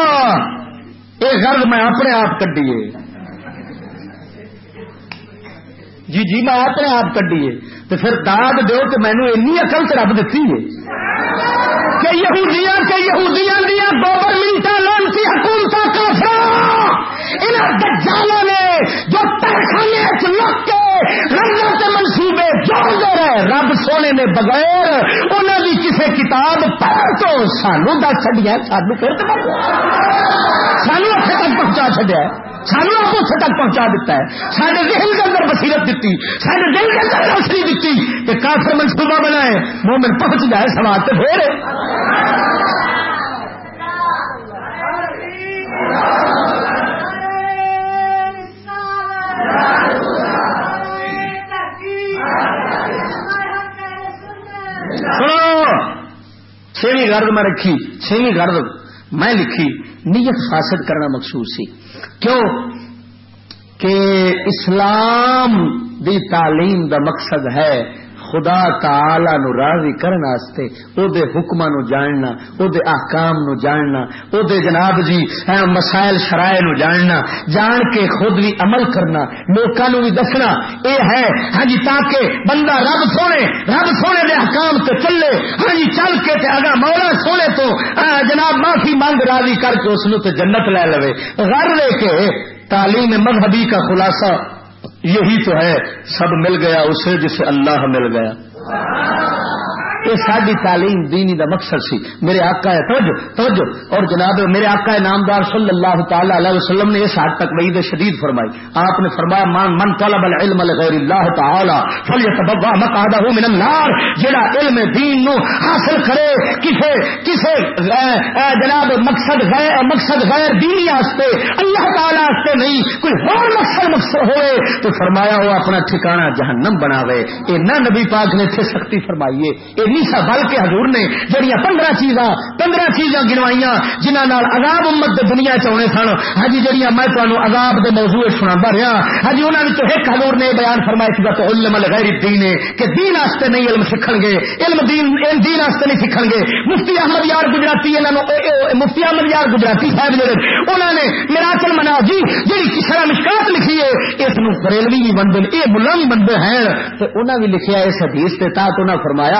یہ غرض میں اپنے آپ کڈیے۔ جی جی میں اپنے آپ کڈیے۔ تو پھر داد دو کہ مینو این اقل تو رب دیتی ہے۔ کہ یہودیاں کہ یہودیاں دیا گورنمنٹ لانسی حکومت کافر ان دجالوں نے جو ترخانے لگ کے رنگت منصوبے جوڑ دے رہے رب سونے نے بغیر انہوں کی کسی کتاب پڑھ تو سانو دس چڈیا سانو پھر سانو اتنے تک پہنچا چڈیا سانو آپ اتنے تک پہنچا دیتا ہے۔ سارے ذہن کے اندر بصیرت دیتی سارے دل کے اندر روشنی دیتی کہ کافر منصوبہ بنائے، مومن پہنچ جائے سوال تو پھر۔ چھویں گرد میں رکھی چھویں گرد میں لکھی، نیت فاسد کرنا مقصود سی۔ کیوں کہ اسلام دی تعلیم دا مقصد ہے خدا تعالی نو راضی کرنے واسطے او دے حکماں نو جاننا، او دے احکام نو جاننا، او دے جناب جی مسائل شرائع نو جاننا، جان کے خود بھی عمل کرنا، لوکاں نو بھی دسنا، اے ہے ہاں جی تاکہ بندہ رب سونے رب سونے دے احکام تے چلے ہاں جی چل کے تے اگا مولا سونے تو جناب معافی مانگ راضی کر کے اس نو تے جنت لے لوے۔ غر لے کے تعلیم مذہبی کا خلاصہ یہی تو ہے سب مل گیا اسے جسے اللہ مل گیا۔ یہ ساری تعلیم دینی دا مقصد سی۔ میرے آقا ہے، توجہ توجہ۔ اور جناب، میرے آقا ہے نامدار صلی اللہ تعالی علیہ وسلم نے اس حد تک وعید شدید فرمائی۔ آپ نے فرمایا، من من طلب العلم لغیر اللہ تعالی فلیتبوا مقعده من النار جڑا علم دین نو حاصل کرے، کسے کسے جناب، مقصد غیر مقصد غیر دینی واسطے، اللہ تعالی واسطے نہیں، کوئی اور مقصد مقصد ہوئے، تو فرمایا، وہ اپنا ٹھکانہ جہنم بناوے۔ اے نہ نبی پاک نے تھے سختی فرمائیے اے نہیں سا بلکہ حضور نے جڑیاں پندرہ چیزاں پندرہ چیزاں گنوائیاں جنہوں عذاب امت دے دنیا چنے سن۔ ہاں جی، جڑیاں میں تمہیں عذاب دے موضوع سنا رہا ہاں جی، انہوں نے ایک حضور نے بیان فرمایا سی تو علم الغیر دین کہ دین واسطے نہیں علم سیکھ گے علم دین دین واسطے نہیں سیکھ گے مفتی احمد یار گجراتی انہوں مفتی احمد یار گجراتی صاحب جڑے انہوں نے میراچل منا جی جی کسرا مشکات لکھی ہے، اس بریلوی بھی بنتے یہ ملا بھی بنتے ہیں۔ تو انہوں نے لکھیا اس حدیث کے تحت انہوں نے فرمایا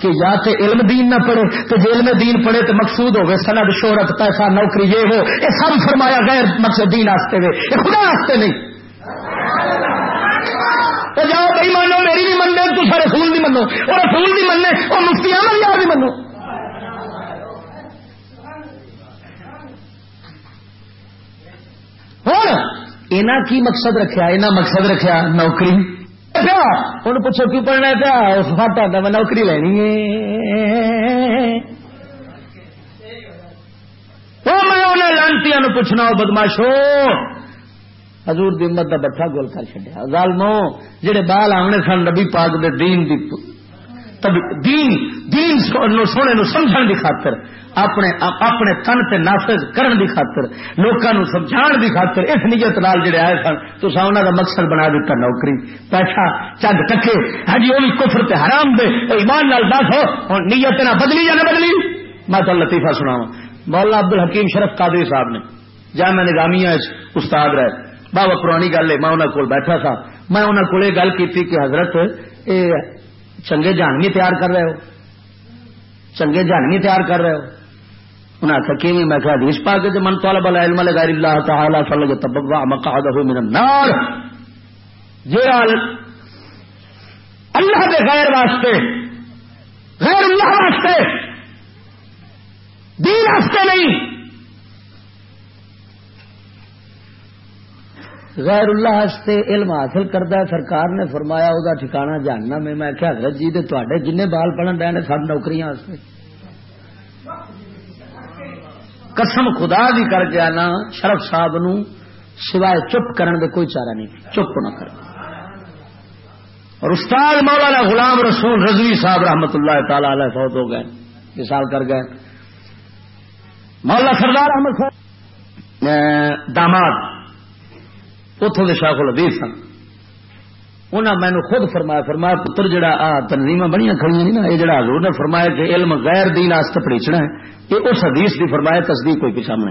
کہ یا تے علم دین نہ پڑھے تو جی علم دین پڑھے تو مقصود ہوگی سند، شہرت، پیسہ، نوکری، یہ ہو یہ سب فرمایا غیر مقصد دین آستے ہوئے یہ خدا آستے نہیں۔ تو جاؤ بھائی مانو، میری بھی مننے تو سارے رسول نہیں منو اور رسول نہیں مننے اور مفتی احمد یار بھی منو۔ ہوں کی مقصد رکھا یہاں مقصد رکھا نوکری۔ اچھا، پیا ہوں پوچھو کی پڑھنا پیا اس فٹ آتا میں نوکری لینی ہے۔ میں انہیں لانتی پوچھنا بدماشو حضور دی امت کا بٹھا گول کر چڈیا ظالمو، جڑے بال آنے سن نبی پاک دے دین دی دین دین سونے نو سمجھن دی خاطر، اپنے اپنے تن تے نافذ کرن دی خاطر، لوکاں نو سمجھان دی خاطر، اس نیت نال جڑے آئے سن تو انہاں دا مقصد بنا دیتا نوکری، پیسہ چند ٹکے ہاں جی وہ بھی کفر تے حرام دے ایمان نال دس ہو، ہن نیت نہ بدلی یا نہ بدلی؟ میں تو لطیفہ سناواں۔ مولا عبد الحکیم شرف قادری صاحب نے، جامعہ نظامیہ استاد رہے۔ بابا پرانی گل ہے، میں انہوں کو بیٹھا تھا میں انہوں کو گل کی کہ حضرت، اے چنگے جانوی تیار کر رہے ہو؟ چنگے جانوی تیار کر رہے ہو؟ انہیں آخر کی میں کہ حدیث پا کے من طالب العلم لغیر اللہ تعالی فلگ تبوا مقعدہ من النار. جڑا اللہ دے غیر واسطے، غیر اللہ واسطے، دین واسطے نہیں غیر اللہ ہستے علم حاصل کرتا ہے سرکار نے فرمایا وہ ٹھکانا جاننا میں میں کیا حضرت جی تے جن بال پڑھن رہے سب نوکریاں قسم خدا بھی کر کے آنا، شرف صاحب نو سوائے چپ کرن دے کوئی چارہ نہیں۔ چپ نہ کر اور استاد مولانا غلام رسول رضوی صاحب رحمت اللہ تعالی علیہ فوت ہو گئے مثال کر گئے۔ مولانا سردار احمد صاحب داماد اتوں کے شاخ الدیز سن۔ انہیں مینو خود فرمایا فرمایا، پتر جڑا آ تنظیم بڑی کھڑی نہیں نا، یہ جڑا حضور نے فرمایا کہ علم غیر دین آست پڑیچنا ہے، یہ اس حدیث کی فرمایا، تصدیق کوئی پیچھا سامنے۔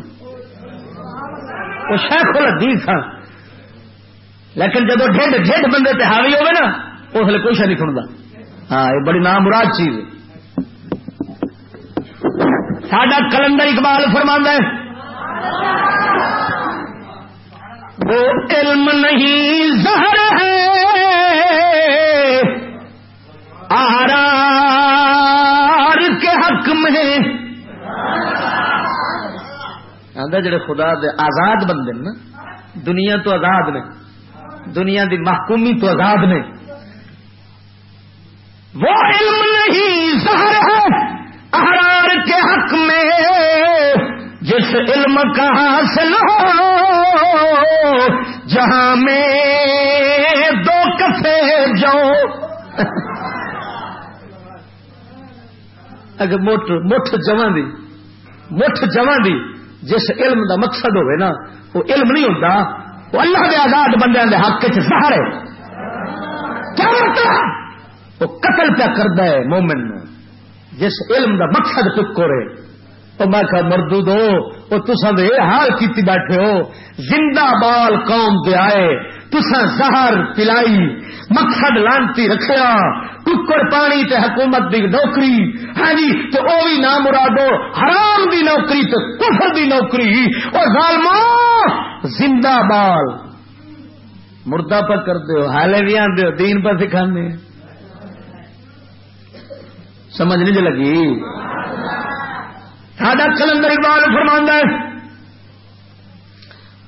وہ شیخ الدیز سن۔ لیکن جب ڈھڈ ڈھڈ بندے تے حاوی ہوگا نا، اس لیے کوئی شا نہیں سنتا ہاں یہ بڑی نام مراد چیز ہے۔ ساڈا کلندر اقبال فرما ہے وہ علم نہیں، زہر ہے۔ آرار کے حق میں۔ جڑے خدا دے آزاد بندے نا، دنیا تو آزاد نے، دنیا دی محکومی تو آزاد نے۔ وہ علم نہیں، زہر ہے۔ احرار کے حق میں۔ جس علم کا حاصل ہو، جہاں میں دو کفے جاؤ اگر مٹھ مٹھ جمع دی مٹھ جمع دی، جس علم دا مقصد ہوئے نا، وہ علم نہیں ہوتا، وہ اللہ کے آزاد بندے کے حق چہر ہے۔ کیا مطلب؟ وہ قتل پیا کرتا ہے مومن جس علم دا مقصد پکو رہے۔ تو میں کہ مردو دو وہ تسا دے حال کیتی بیٹھے ہو۔ زندہ بال قوم دے آئے تسا زہر پلائی، مقصد لانتی رکھیا۔ ککڑ پانی تے حکومت دی نوکری۔ ہاں جی تو او بھی نہ مرادو حرام دی نوکری تو کفر دی نوکری۔ اور ظالمو زندہ بال۔ مردہ پر کرتے ہو، حالے بھی آتے ہو، دین پر سکھانے سمجھ نہیں لگی؟ ساڈا کلندر اقبال فرماندہ ہے،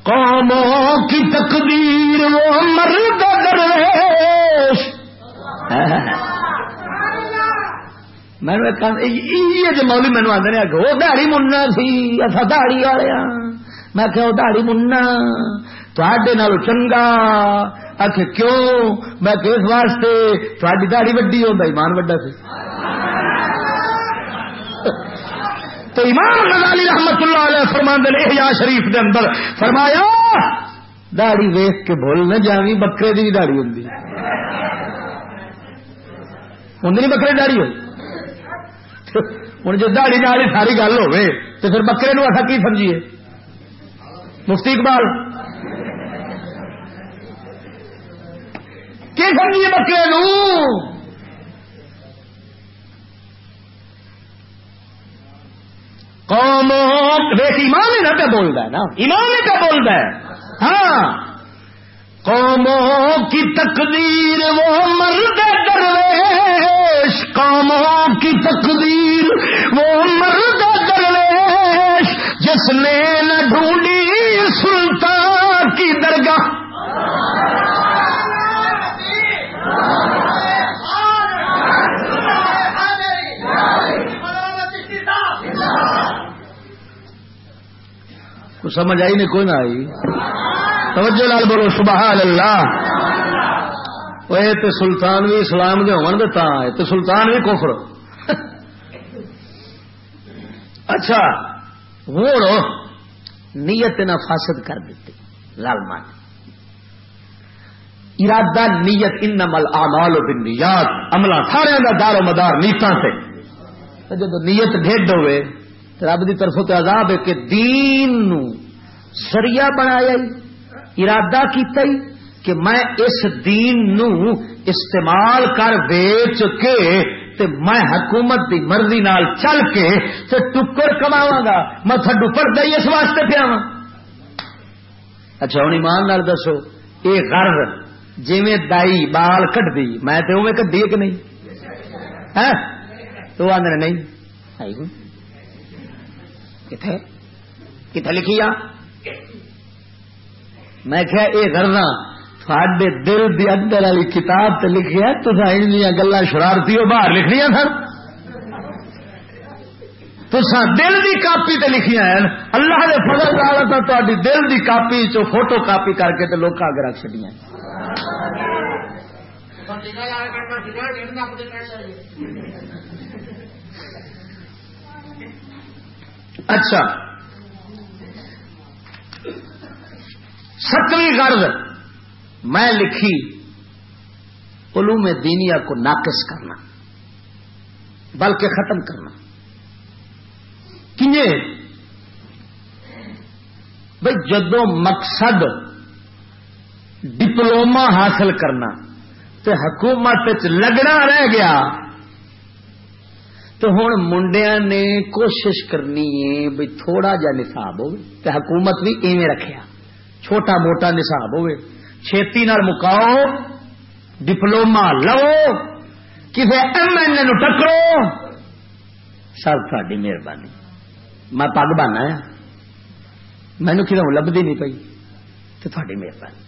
قوموں کی تقدیر وہ مرد درویش۔ میں مولی مینو آدھے نے، وہ دہڑی منا سی اصا دہڑی والے ہاں۔ میں کہ وہ دہڑی منا تھے نال چنگا۔ آخ کیوں؟ میں کہ اس واسطے تھوڑی دہڑی وڈی ہوتا ایمان وڈا سی۔ تو امام غزالی رحمت اللہ علیہ فرمان دل احیاء شریف دے اندر فرمایا داڑی ویخ کے بھول نہ جاوی بکرے دی داڑی ہوں ہوں بکرے داڑی ہو ہوں جو داڑی نال ساری گل ہو تو پھر بکرے نو ایسا کی سمجھیے؟ مفتی اقبال۔ کی سمجھیے بکرے نو؟ قوموں ویسے ایمان ہی نہ پہ بولتا ہے نا؟ ایمان ہی پہ بولتا ہے؟ ہاں۔ قوموں کی تقدیر وہ مرد درویش۔ قوموں کی تقدیر وہ مرد درویش۔ جس نے نہ ڈھونڈی سلطان کی درگاہ۔ سمجھ آئی نہیں کوئی نہ آئی؟ توجہ لال بولو، سبحان اللہ۔ وہ تو سلطان بھی اسلام کے ہون گے تو سلطان بھی کوفر اچھا ہوں نیت نہ فاسد کر دیتے، لال مان۔ ارادہ، نیت ان مل آمال و بن نیات عملہ سارے کا دار و مدار نیتوں سے جب نیت ڈیڈ ہوئے رب کی طرف تو عذاب ہے کہ دین نو ذریعہ بنایا ہی ارادہ کیتا ہی کہ میں اس دین نو استعمال کر ویچ کے تے میں حکومت دی مرضی نال چل کے تے ٹکر کماوا گا۔ میں تھڈو پڑتا ہی اس واسطے پیا اچھا ہوں ایمان نال دسو یہ غرض جی دائی بال کٹ دی میں تو اوے کٹی کہ نہیں؟ ہاں؟ تو آدھے نہیں۔ کتنے کتنے لکھی آ؟ میں کیا یہ کرنا تھوڑے دل دی اندر والی کتاب تے لکھیا تو گلا شرارتی باہر لکھنیا سن۔ تو دل دی کاپی تے لکھیا ہیں۔ اللہ نے فضل والا تو دل دی کاپی چو فوٹو کاپی کر کے تے لوگ آگے رکھ چڑیا اچھا۔ ستویں غرض، میں لکھی علوم دینیا کو ناقص کرنا، بلکہ ختم کرنا۔ بھائی جدو مقصد ڈپلوما حاصل کرنا تو حکومت لگنا رہ گیا تو ہوں منڈیا نے کوشش کرنی ہے بھائی تھوڑا جا نصاب ہو حکومت بھی ایویں رکھیا، چھوٹا موٹا نصاب ہوئے چھتی نال مکاؤ، ڈپلوما لو کسی ایم ایل اے ٹکرو۔ سب تاری مہربانی۔ میں پگ بننا ہے ہاں۔ مینو کتوں لبھی نہیں پی تو تھوڑی مہربانی۔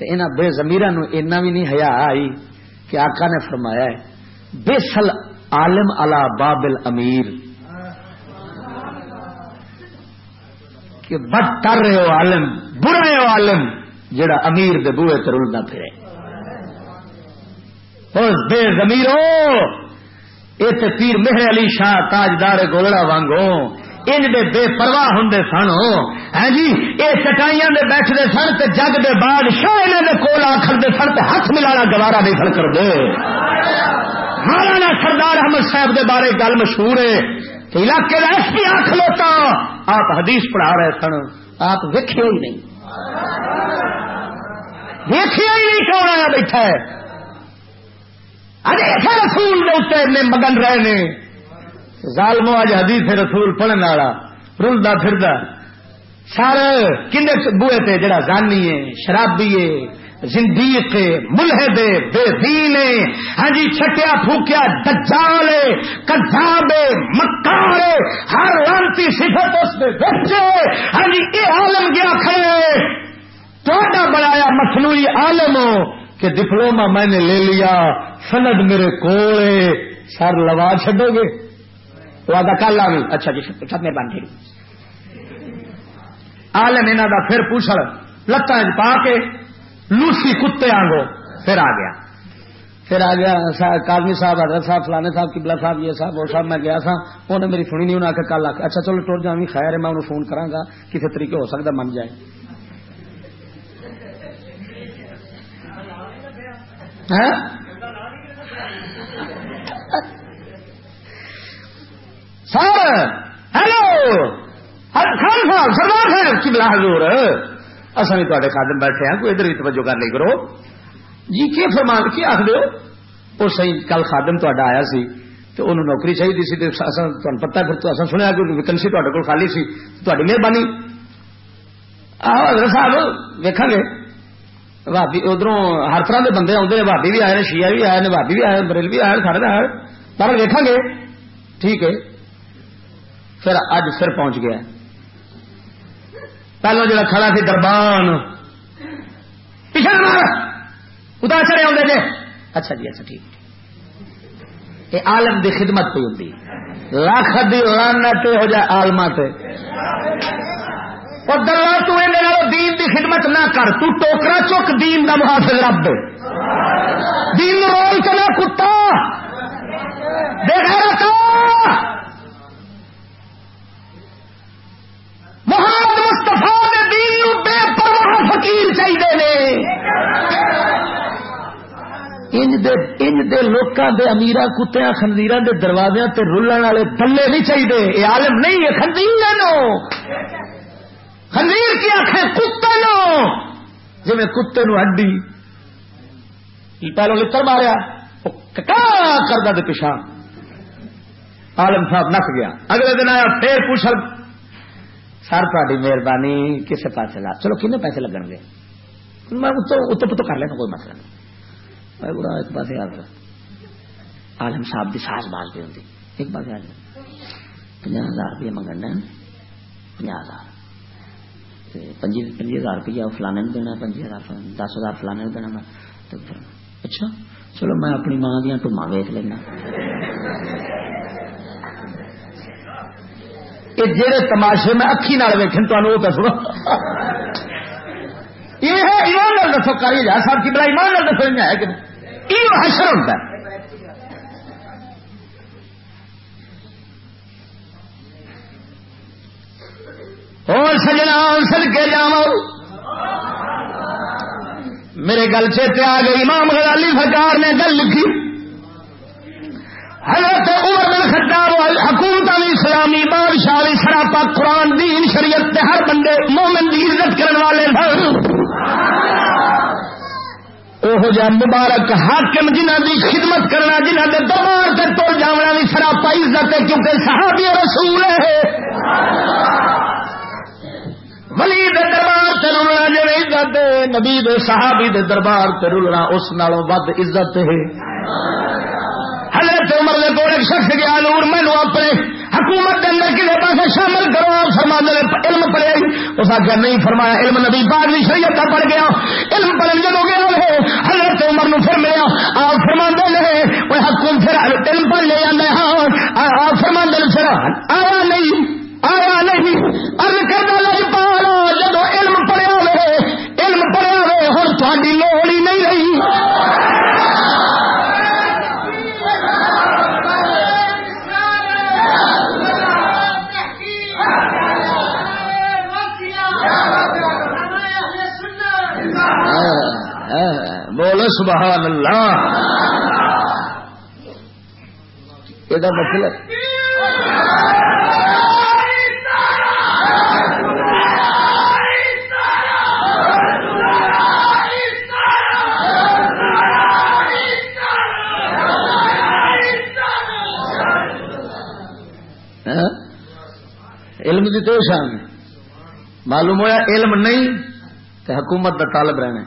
یہاں بے زمیر اینا بھی نہیں ہیا آئی کہ آقا نے فرمایا ہے بے عالم الا بابل امیر کہ بد کر رہے ہو عالم، برے ہو عالم، جڑا امیر دے بوئے تے رلدا پھرے۔ اس بے زمیرو اے تے پیر مہر علی شاہ تاجدار گولڑا وانگو ان دے بے پرواہ ہوندے سن ہاں جی اے چٹائیاں دے بیٹھدے سن تے جگ دے بادشاہ انہاں دے کول آکھن دے سن تے ہاتھ ملانا گوارا نہیں سن کر دے مولانا سردار احمد صاحب دے بارے گل مشہور ہے کہ علاقے کا ایس پی آخ لوتا آپ حدیث پڑھا رہے سن، آپ ویکھے ہی نہیں۔ ویکھے ہی نہیں کون آیا بیٹھا ہے؟ ارے ایسے رسول دے نے مگن رہے نے۔ ظالمو اج حدیث رسول پڑھنے والا، رلدا پھردا۔ سارے کنے بوئے تے جڑا زانی ہے، شرابی ہے زندیق، ملحد بے دین ہاں جی چھٹیا پھوکیا، دجال، کذاب، مکار، ہر لانتی صفت اس میں بچے ہاں جی یہ عالم گیا کھڑے تو بنایا مصنوعی عالم کہ ڈپلوما میں نے لے لیا، سند میرے کو سر لوا چڈو گے۔ تو آگا کل آ اچھا جی سب مہربانی عالم انہوں کا پھر پوچھ لتان پا کے لوسی کتے آگو پھر آ گیا۔ پھر آ گیا کالمی صاحب، حضرت صاحب، فلانے صاحب کبلا صاحب، یہ صاحب، وہ صاحب، میں گیا تھا انہیں میری سنی نہیں انہیں آ کے کل آ اچھا چلو ٹور جا خیر ہے، میں انہوں فون کرا گا، کسی طریقے ہو سکتا من جائے۔ ہاں؟ سر، ہیلو! خان صاحب، سردار صاحب کبلا حضور۔ اصل تے خادم بیٹھے ہیں کوئی ادھر بھی توجہ کر لی کرو۔ جی کی فرمان کی آخ دو وہ سی کل خادم تا آیا سی تو انہوں نوکری چاہیے سی تمہیں پتا پھر تو اصل سنیا کہ ویکنسی تے کو خالی سی۔ تاری مہربانی۔ آو حضرت صاحب ویکا گے۔ بھابی ادھر ہر طرح کے بندے آتے ہیں بھابی بھی آئے ہیں شیعہ بھی آئے ہیں بھابی بھی آئے بریل بھی آئے سارے آئے۔ پر ویکا گے۔ ٹھیک ہے۔ پھر اج پھر پہنچ گیا۔ پہلو جا کھڑا سی دربان۔ پچھلے اتار چڑے آتے جی اچھا جی اچھا ٹھیک۔ یہ آلم دی خدمت پہ ہوتی لاکھ دی لانت ہو جائے آلما اور دلہ تو دین دی خدمت نہ کر۔ تو ٹوکرا چک دین دا محافظ رب۔ دین رول چلا کتا۔ دیکھا محمد مستفا دین بے پرواہ فقیر چاہیے انج دے لوکاں دے امیرا کتیا خنزیر دے دروازے تے رلن والے بلے نہیں چاہیے۔ یہ عالم نہیں ہے، خنزیر نو خنزیر کی آخر کتے نو جی میں کتے نو ہڈی پہلو لڑ ماریا کرتا پچھا عالم صاحب نس گیا۔ اگلے دن آیا، پھر پوچھ سر تاری مہربانی کسے پاس لا چلو کن پیسے لگن گے؟ میں اتو پتو کر لینا کوئی مسئلہ نہیں۔ میں برا ایک پاس یاد عالم صاحب کی ساز باز بھی ہوتی ایک پاس آ پنجا ہزار روپیہ منگنا پنجا ہزار۔ پنجی پنجی ہزار روپیہ فلانے دینا پنجی ہزار دس ہزار فلانے دینا میں اچھا چلو میں اپنی ماں دیا ٹوما ویچ لینا۔ یہ جہے تماشے میں اکھی نال ویکن تمہیں وہ دسو۔ یہ ہے ایمان نال دسو کاری جا صاحب کی بڑا ایمان نال دسو ہے کہ یہ حشر ہوتا ہے۔ اور سجنا سل کے جاؤ میرے گل چیتے آ گئی، امام غزالی سرکار نے گل لکھی۔ حضرت عمر بن خطاب حکومت اسلامی، بادشاہ سراپا، قرآن، دین، شریعت کے ہر بندے مومن کی عزت کرنے والے وہ جا مبارک حاکم جنہ کی خدمت کرنا جنہ کے دماغ سے تر جانا بھی سراپا عزت ہے، کیونکہ صحابی رسول ہے۔ ولی دے دربار سے رلنا جی عزت نبی دے صحابی دے دربار سے رلنا اس نالوں ود عزت ہے۔ حضرت عمر نے کوڑ شخص گیا نور مینو اپنے حکومت کے اندر کسی پاس شامل کرو، آپ فرما دے علم پڑھے۔ اس آخر نہیں فرمایا، علم نبی بعد بھی شریعت کا پڑھ گیا۔ علم پڑھن جب گیا ہو، حضرت عمر نو پھر ملیا۔ آپ فرما دے وہ حکومت پھر علم پڑھ لے جانا ہاں۔ آپ فرما دے پھر، آیا نہیں آیا نہیں۔ ارد کر بولو سبحان اللہ۔ یہ مطلب ہاں؟ علم کی تو شان معلوم ہوا علم نہیں تو حکومت کا طالب رہنا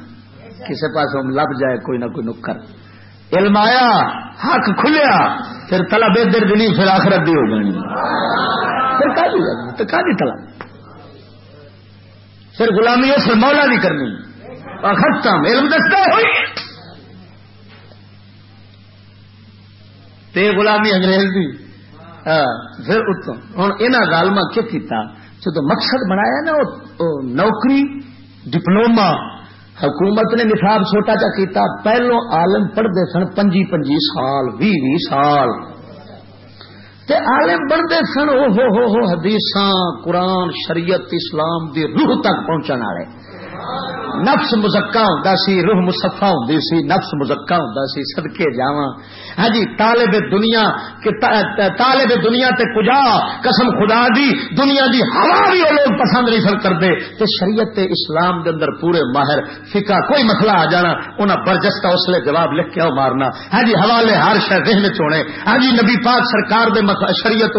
کسی پاس لب جائے کوئی نہ کوئی نکر علم آیا حق کھلیا، پھر تلا بے در دلی، پھر آخرت دی ہو جانی۔ پھر کا دی تلا پھر غلامی اس مولا بھی کرنی۔ ختم علم دستا ہوئی تے غلامی انگریز دی۔ ہاں، پھر اتوں ہوں یہاں ظالما کیا کیتا؟ جب مقصد بنایا نا نوکری ڈپلوما حکومت نے نصاب چھوٹا چا کیتا، پہلو عالم پڑھتے سن پنجی پنجی سال، بھی بھی سال۔ تے عالم بنتے سن، او ہو ہو ہو حدیث قرآن، شریعت، اسلام دی روح تک پہنچنے والے۔ نفس مزکا ہوں سی، روح مسفا ہوں سی، نفس مزکا ہوں سی سدکے جا ہاں جی طالب دنیا طالب دنیا تے کجا؟ قسم خدا دی، دنیا دی ہوا بھی وہ لوگ پسند نہیں سن کرتے۔ تے شریعت تے اسلام دے اندر پورے ماہر فکا کوئی مسئلہ آ جانا انہیں برجستہ اس لیے جواب لکھ کے مارنا۔ ہاں جی حوالے ہر شہر ذہن چونے۔ ہاں جی نبی پاک سرکار دے شریعت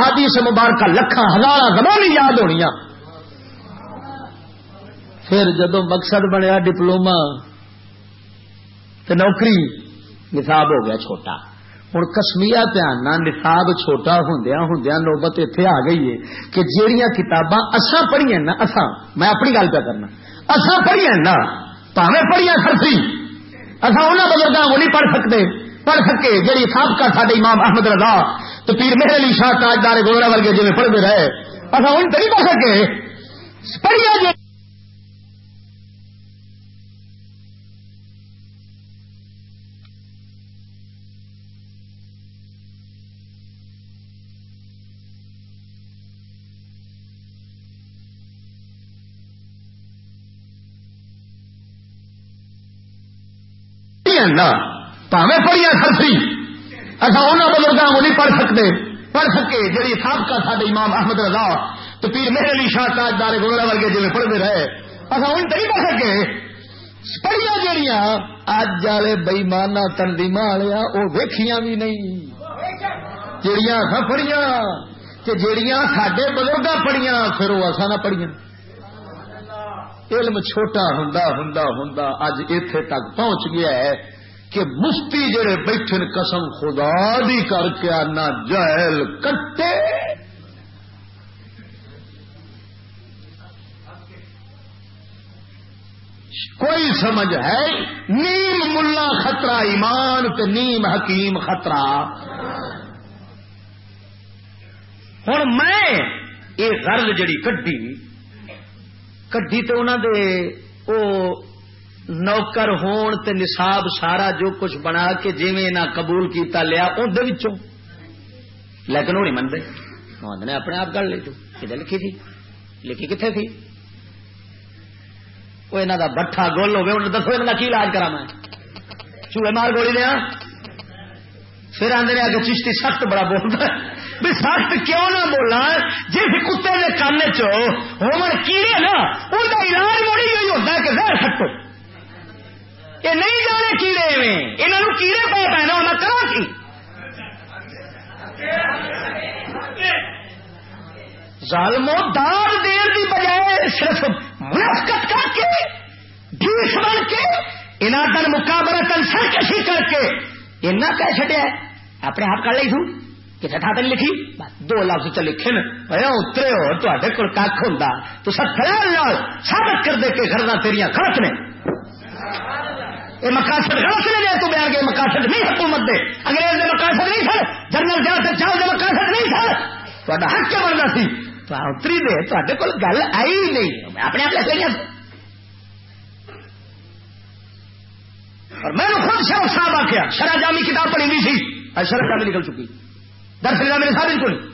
آدی سے مبارکہ لکھا ہزار زبانی یاد ہونی پھر جدو مقصد بنیا ڈپلوما تو نوکری، نصاب ہو گیا چھوٹا۔ ہوں کسمیا پیانا نصاب چھوٹا ہوں ہوں نوبت اتنے آ گئی ہے کہ جہیا کتاباں اصا پڑھیا نا اصا میں اپنی گل پہ کرنا۔ اصا پڑھیا نا پاوے پڑھیا خرچی۔ اصا ان بزرگوں کو نہیں پڑھ سکتے۔ پڑھ سکے جی سابقہ سارے امام احمد رضا تو پیر مہر علی شاہ تاجدار گولہ ورگے جی پڑھتے رہے۔ اصا ان نہیں پڑھ سکے۔ پڑھیا جی۔ پاوے پڑھیا خرچی اصا ان بزرگوں کو نہیں پڑھ سکتے پڑھ سکے جی سابقہ سارے امام احمد رضا تو پیر مہر علی شاہ تاجدار گولہ ورگے جی پڑھتے رہے اصا ان نہیں پڑھ سکے پڑھیا جہیا اج والے بئیمانہ تنظیم والے وہ ویخیا بھی نہیں جہیا اصا پڑھیا کہ جہیا سڈے بزرگ پڑھیا پھر وہ اصا نہ پڑھیا علم چھوٹا ہوں ہوں ہوں اج اتے تک پہنچ گیا ہے کہ مفتی جڑے بیٹھے قسم خدا دی کر کے آنا جہل کٹے۔ کوئی سمجھ ہے؟ نیم ملا خطرہ ایمان تے نیم حکیم خطرہ۔ ہوں میں یہ غرض جڑی کڈی کڈی تو انہوں دے او نوکر ہون تے نصاب سارا جو کچھ بنا کے جی نہ قبول کیتا لیا اندر لیکن وہ نہیں منتے نے اپنے آپ گل لی تو لکھی تھی؟ لکھی کتنے تھی؟ وہ یہاں کا بٹھا گول ہوگی انہیں دسو یہاں کا کی علاج کرا میں۔ چوہے مار گولی دیا پھر آدھے آ کے چشتی سخت بڑا بولتا بھی سخت کیوں نہ بولا جس کتے کے کان چو کیڑے نا ان کا علاج موڑی یہی ہوتا ہے کہ زہر کھٹو۔ یہ نہیں جانے کیڑے میں انہوں کیڑے پہ پہنا ہونا کرا کی؟ ظالمو دار دیر کی بجائے صرف منافقت کر کے ڈھیس بن کے انہوں تن مقابلہ تن سرکشی کر کے اینا کہہ چڈیا اپنے آپ کر لی تھی کتنے تھا تین لکھی؟ دو لفظ چ لکھے نا اترے ہو تے کول کھ ہوں تو سب خیال ثابت کر دے کے گھر تیریاں خرچ نے یہ مقاصد غلط نے دے تو بیان کے مقاصد نہیں حکومت دے۔ انگریز دے مقاصد نہیں سر جنرل جا سر چاہو دے مقاصد نہیں سر تا حق کیا بننا سی؟ تو اتری دے تے کول گل آئی نہیں۔ اپنے آپ لے اور میں نے خود شرف صاحب آخیا شرح جامی کتاب پڑھی ہوئی سی۔ شرح جامی نکل چکی۔ درس میرے ساتھ بالکل۔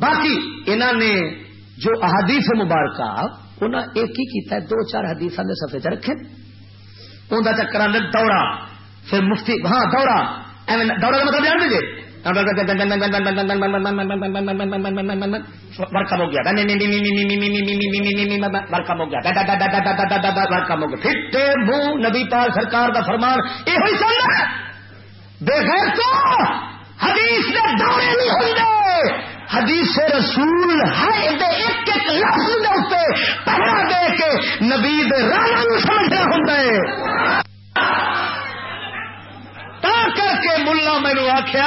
باقی انہوں نے جو احادیث مبارکہ انہیں ایک ہی کیتا ہے، دو چار حدیث نے سفے چ رکھے۔ اندر چکر آدھے دوڑا پھر مفتی ہاں دوڑا دوڑا کا مطلب جان دیجیے برکم ہو گیا برکم ہو گیا برکم ہو گیا پھٹے منہ نبی پال سرکار کا فرمان یہ ہوئی سن بے خیر تو حدیث دورے نہیں ہوئی حدیث رسول ہے ایک ایک لفظ پہرا دے کے نبی رانا سمجھنا ہوں کر کے ملا مینو آخیا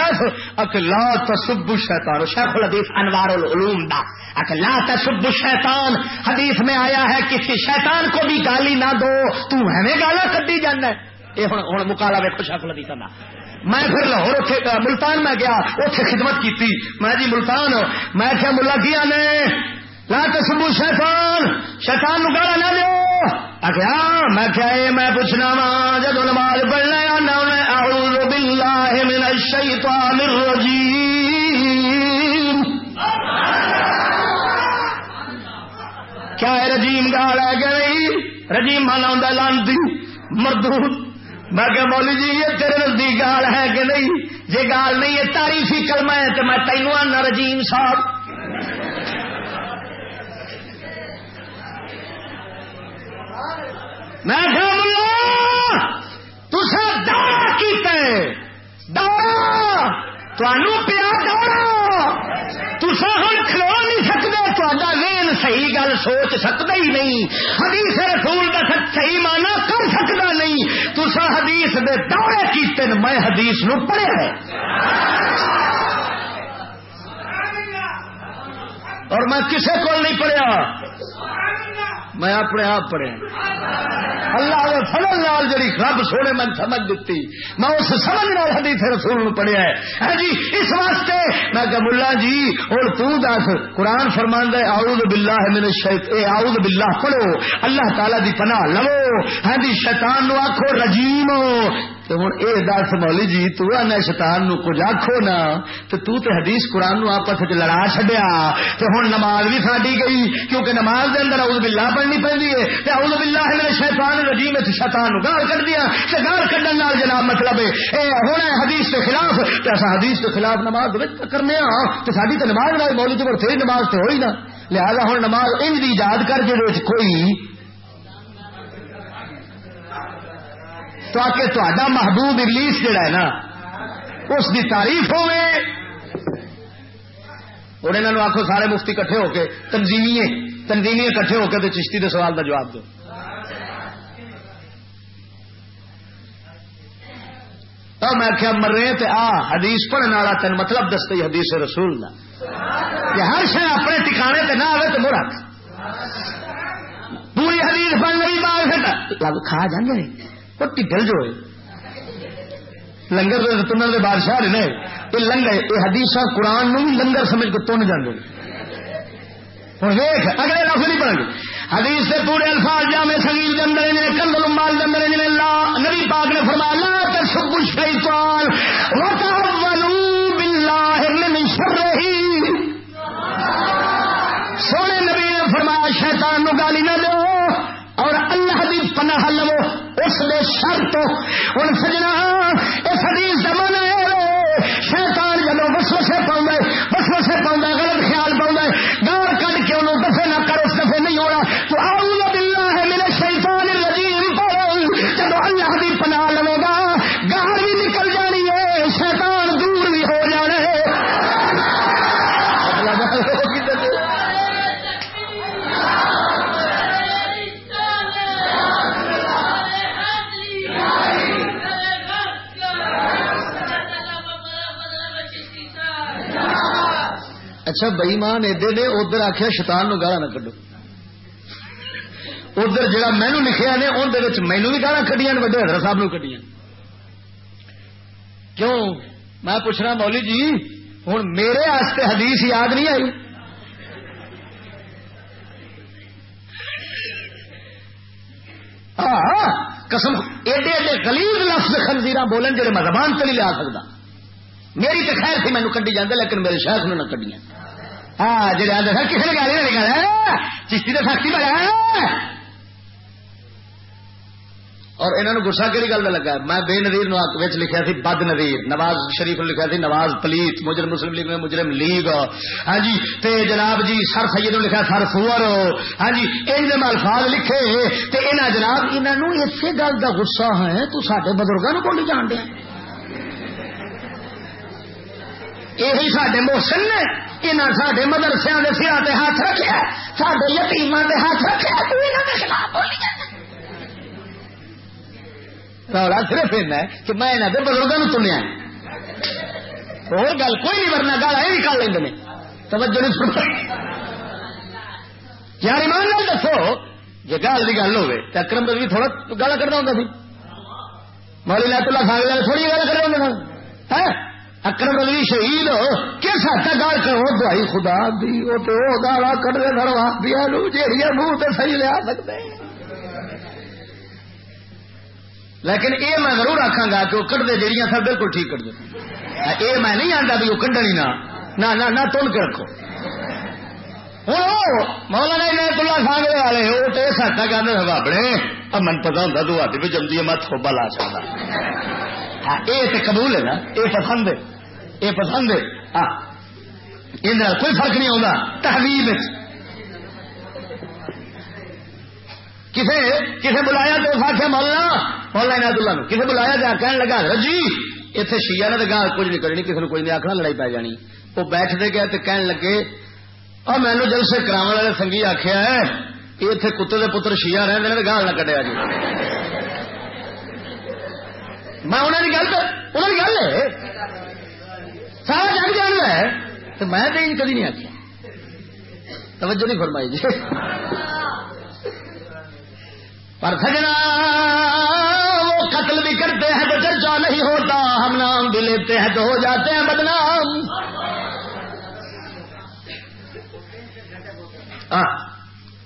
اکلا تصب شیطان شیخ الحدیث انوار العلوم دا۔ اکلا تصب شیطان حدیث میں آیا ہے، کسی شیطان کو بھی گالی نہ دو، تو ہمیں گالا کدی جانا ہے۔ یہ ہوں مکالا ویکو شیخ الحدیث کا میں پھر لاہور ملتان میں گیا اتے خدمت کی میں جی ملتان، میں کیا ملا کیا نے؟ لا تو سبو شیطان شیطان نو گالا نہ لو آخیا میں کیا میں پوچھنا وا جب نماز پڑھنا آنا اعوذ باللہ من الشیطان الرجیم۔ کیا ہے رجیم گال ہے رجیم مانا ہوں لانتی مردو میں کہ مولی جی یہ تیرے نزدیک گال ہے کہ نہیں؟ جی گال نہیں ہے، تاریخی کلمہ ہے تو میں تینوں آنا رجیم صاحب۔ میں کہ تسا دورا کیتا دورا پیا دورا تسا ہوں کھلو نہیں سکتے تا صحیح گل سوچ سکتا ہی نہیں حدیث رسول کا صحیح مانا کر سکتا نہیں تسا حدیث دے دورے کیتے میں حدیث نو پڑھے اور میں کسے کو نہیں پڑھیا۔ میں اپنے آپ پڑھیا۔ اللہ نے فضل نال جڑی رب سونے من سمجھ دیتی میں اس سمجھ نال حدیث رسول نو پڑھیا ہے۔ جی اس واسطے میں کہ ملا جی ہن تو دس قرآن فرمان دے اعوذ باللہ من الشیط اے اعوذ باللہ پڑھو۔ اللہ تعالی دی پناہ لو۔ ہاں جی شیطان نو آکھو رجیم تو ہوں یہ دس مولی جی تنا شیطان نو کچھ آخو نا، تو تو تے حدیث قرآن نو آپس لڑا چڈیا تو ہوں نماز بھی ساڈی گئی، کیونکہ نماز دے اندر اعوذ باللہ پڑھنی پی ہے۔ تے اعوذ باللہ من شیطان رجیم شیطان نو گال کر دیا تے گال کڈن نال جناب مطلب ہے، اے ہن حدیث کے خلاف، تے اسا حدیث کے خلاف نماز وچ کرنے ہاں تے ساڈی تے نماز نال مولوی جبر تیری نماز تے ہوئی نا۔ لہذا ہن نماز ان دی یاد کر جے کوئی تو کہ تا محبوب ابلیس جڑا ہے نا، اس کی تعریف ہوئے اور انہوں آخو سارے مفتی کٹھے ہو کے تنظیمی تنظیمی کٹھے ہو کے تو چشتی کے سوال کا جواب دو۔ تو میں کیا مر رہے تے آ، حدیث پڑھنے والا تین مطلب دستے حدیث رسول کا کہ ہر شہ اپنے ٹکانے تے نہ آئے تو برا پوری حدیث بن گئی بات کھا جائیں گے وہ ٹکل جو ہے۔ لنگر تنر کے بادشاہ نے، یہ لنگر، یہ حدیث قرآن نو لنگر سمجھ کے تن جانے ہوں دیکھ اگلے لفظ نہیں پڑھ حدیث سے پورے الفاظ جامع سنگیل کے اندر، جنہیں کندل مال کے اندر، جنہیں اللہ نبی پاک نے فرمایا، لا تسب الشیطان، وتعوذوا بالله من شره سونے نبی نے فرمایا، شیطان نو گالی نہ دو اور اللہ دی پناہ لو۔ اس لیے شرط ہوں سجنا، اس حدیث زمانے شیطان جب وسوسے پاؤں وسوسے پاؤں غلط خیال پاؤں گار کٹ کے انہوں دفے نہ کر، اس دفے نہیں ہونا۔ تو آؤں بلا ہے میرے شیطان لذیذ پاؤ جب اللہ دی پناہ لو اچھا بئیمان ایڈے نے ادھر آخیا شیطان نو گالا نہ کڈو۔ ادھر جہاں مینو لکھیا نے اندر مینو بھی گالا کھڈیا وڈے حضرت صاحب نو کڈیا کیوں؟ میں پوچھنا مولی جی ہوں میرے آستے حدیث یاد نہیں آئی؟ قسم، ایڈے ایڈے گلیز لفظ خنزیرہ بولن جڑے میں زبان سے نہیں لیا سکتا میری تو خیر تھی مینو کڈی جاندے، لیکن میرے شیخ نے نہ کڈیاں۔ ہاں جی کسی نے گالی نکالا چشتی تو سختی بڑا اور انہوں نے گسا کہڑی گل لگا؟ میں بے نظیر لکھا سی، بد نظیر۔ نواز شریف لکھا سی، نواز پلیت۔ مجرم مسلم لیگ میں مجرم لیگ۔ ہاں جی تے جناب جی سر سید نے لکھا سر فور ہاں جی ان الفاظ لکھے۔ تے انہاں جناب انہوں اسی گل کا گسا ہے، تو سارے بزرگوں کو نہیں جان دیا یہی سارے موسم نے یہاں سارے مدرسے کے سیاح ہاتھ رکھا سارے یتیم کے ہاتھ رکھا رولا صرف ہے کہ میں یہاں کے بزرگوں تنیا اور گل کوئی نہیں ورنہ گالا یہ نکال لیں گے توجہ نہیں سن یار ایمان نال دسو جی گال کی گل ہوے تو اکرم بھی تھوڑا گالا کرنا ہوں سی مولی لت اللہ کھا تھوڑی گل کر ہوں اکرم علی شہید کس حد تک گال کرو؟ دوائی خدا دی وہ تو گالا کٹ دے گھر دیا جہیا منہ تو صحیح لیا سکتے لیکن یہ میں ضرور آخا گا کہ وہ کٹتے جہیا سب بالکل ٹھیک کٹ دے یہ میں نہیں آتا بھی وہ کڈنی نہ نہ تل کے رکھو۔ ہوں مولانا عنایت اللہ سانگلے والے وہ تو اس حد تک آدھے بابڑے اب من پتا ہوں تو ہاتھ بھی جمدی ہے میں تھوبا لا سکتا ہاں یہ تو قبول ہے نا یہ پسند ہے یہ پسند ہے۔ یہ کوئی فرق نہیں آتا تحویل کسے کسے بلایا تو اس آخیا مولانا مولانا عنایت اللہ کسے بلایا جا کہنے لگا، رجی اتنے شیعہ نے گال کچھ نہیں کرنی کسی نے کوئی نہیں آخنا لڑائی پی جانی۔ وہ بیٹھتے گئے تو کہنے لگے اور مینو جلسے کرا والے سنگھی آخیا ہے، یہ اتنے کتے کے پتر شیعہ رہتے ہیں گال نہ کٹیا جی میں انہوں نے گل انہوں نے گل ہے۔ سارا جان جان ہے، تو میں تو کدی نہیں آخیا توجہ نہیں فرمائی جی۔ پر سجنا، وہ قتل بھی کرتے ہیں تو چرچا نہیں ہوتا، ہم نام بھی لیتے ہیں تو ہو جاتے ہیں، بدنام۔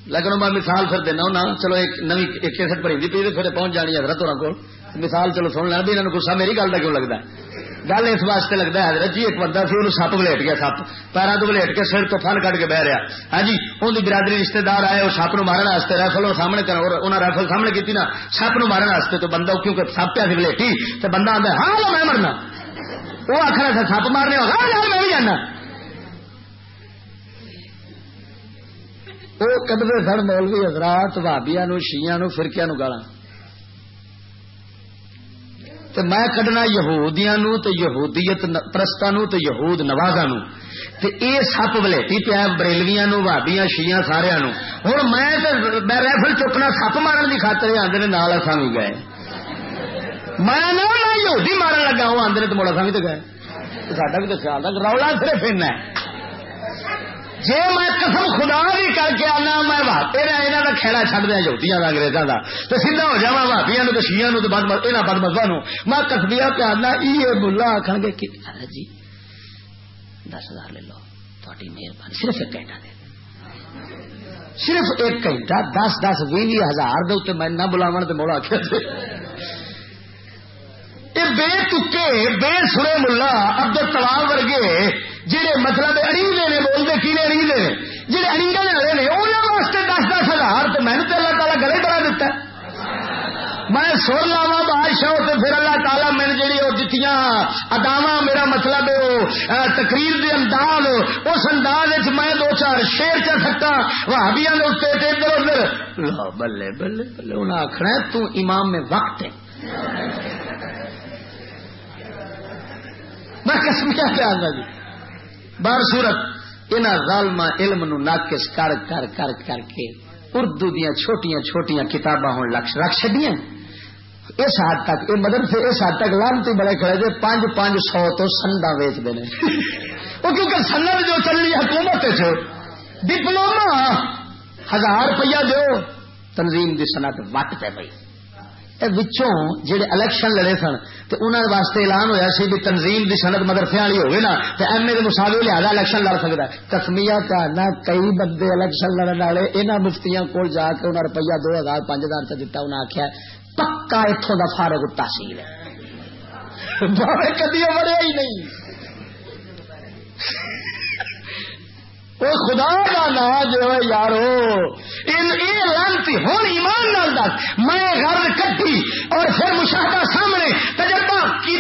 لیکن میں مثال پھر دینا ہونا چلو، ایک نوی ایک کیسٹ پڑی پی پھر پہنچ جانی ہے حضرت ہونا کو مثال چلو سن لینا بھی انہوں نے گسا میری گل کا کیوں لگتا ہے؟ گل اس واسطے لگتا ہے، حضرت جی ایک بندہ سی وہ سپ ولیٹ گیا، سپ پیروں تو ولیٹ کے سر تو فن کٹ کے بہ رہا ہاں جی ان کی برادری رشتے دار آئے وہ سپ نو مارن واسطے رائفل سامنے کر انہیں رائفل سامنے کی نا، سپ نو مارن واسطے تو بندہ، کیونکہ سپ پیا سی ولیٹی تو بندہ آتا ہاں،, ہاں میں مرنا۔ وہ آخر تھا سپ مارنے ہاں،, ہاں میں بھی جانا۔ وہ کدے سن مولوی حضرات بھابیا نو شیا نو فرقیا نو گالا تو میں کڈنا یہودیاں نو تو یہودیت پرستا نو تو یہود نوازا نو۔ تے اے سپ ولیٹی پیا بریلویاں نو بھابیا شیا سارا نو۔ ہوں میں ریفل چکنا سپ مارن کی خاطر آدھے نال اصا بھی گئے۔ میں نہ یہودی مارن لگا وہ آدھے تو مڑا سا بھی تو گئے۔ ساڈا بھی تو خیال تھا رولا صرف ہے۔ جی میں قسم خدا بھی کر کے آنا، میں واپے رہا یہاں کا کھیلا چڑھ دیا جوتیاں کا انگریزوں کا تو سیدھا ہو جا واپیا تو شیا نو یہاں بد مزہ نو میں کسبیا پہ آنا یہ بلا آخ گے کہ جی دس ہزار لے لو تھوڑی مہربانی، صرف ایک گھنٹہ دے صرف ایک گھنٹہ، دس دس بھی ہزار دے میں نہ بلاو تو موڑا آخر یہ بے تکے، بے سرے ملا ابد تلاب ورگے جہے مطلب اڑیلے نے بولتے کیڑے اڑیلے نے جہے اڑیلے والے نے انہوں واسطے دس دس ہزار تو میں تو اللہ تعالیٰ گلے بڑا دیتا میں سر لاوا بادشاہ تو پھر اللہ تعالیٰ میں جی وہ جتیاں اداوا میرا مطلب ہے وہ تقریر دے انداز، اس انداز میں دو چار شیر چ سکتا بھابیا اتنے ادھر ادھر بلے بلے بلے انہیں آخنا تو امام میں وقت ہے۔ میں کسمیا پہ آنا جی؟ بار صورت ان ظالما علم نو ناقص کر کر کر کر کے اردو دیا چھوٹیاں چھوٹیاں کتاباں ہوں لکش رکھ چڈیا اس حد تک، یہ مدرسے اس حد تک لانتی بڑے کھڑے جی پانچ پانچ سو تو سنڈا ویچتے ہیں وہ کیونکہ سنت جو چل رہی حکومت ڈپلوما ہزار روپیہ دو تنظیم کی صنعت وٹ پہ پی جڑے الیکشن لڑے سن تو انہوں واسطے اعلان ہویا سی بھی تنظیم کی سنت مدرسے والی ہوگی نا تو ایم اے مساوی لہٰذا الیکشن لڑ سکتا ہے۔ کسمیا کہنا کئی بندے الیکشن لڑنے والے یہاں مفتیاں کول جا کے انہیں روپیہ دو ہزار، پانچ ہزار سے دتا انہیں آخیا پکا اتوں کا فارغ تحصیل ہے۔ <laughs> کدی مریا ہی نہیں۔ وہ خدا کا نا جو ہے یارو لانتی ہوں ایمان نال دس۔ میں گھر کٹی اور پھر مشاہدہ سامنے تجربہ کی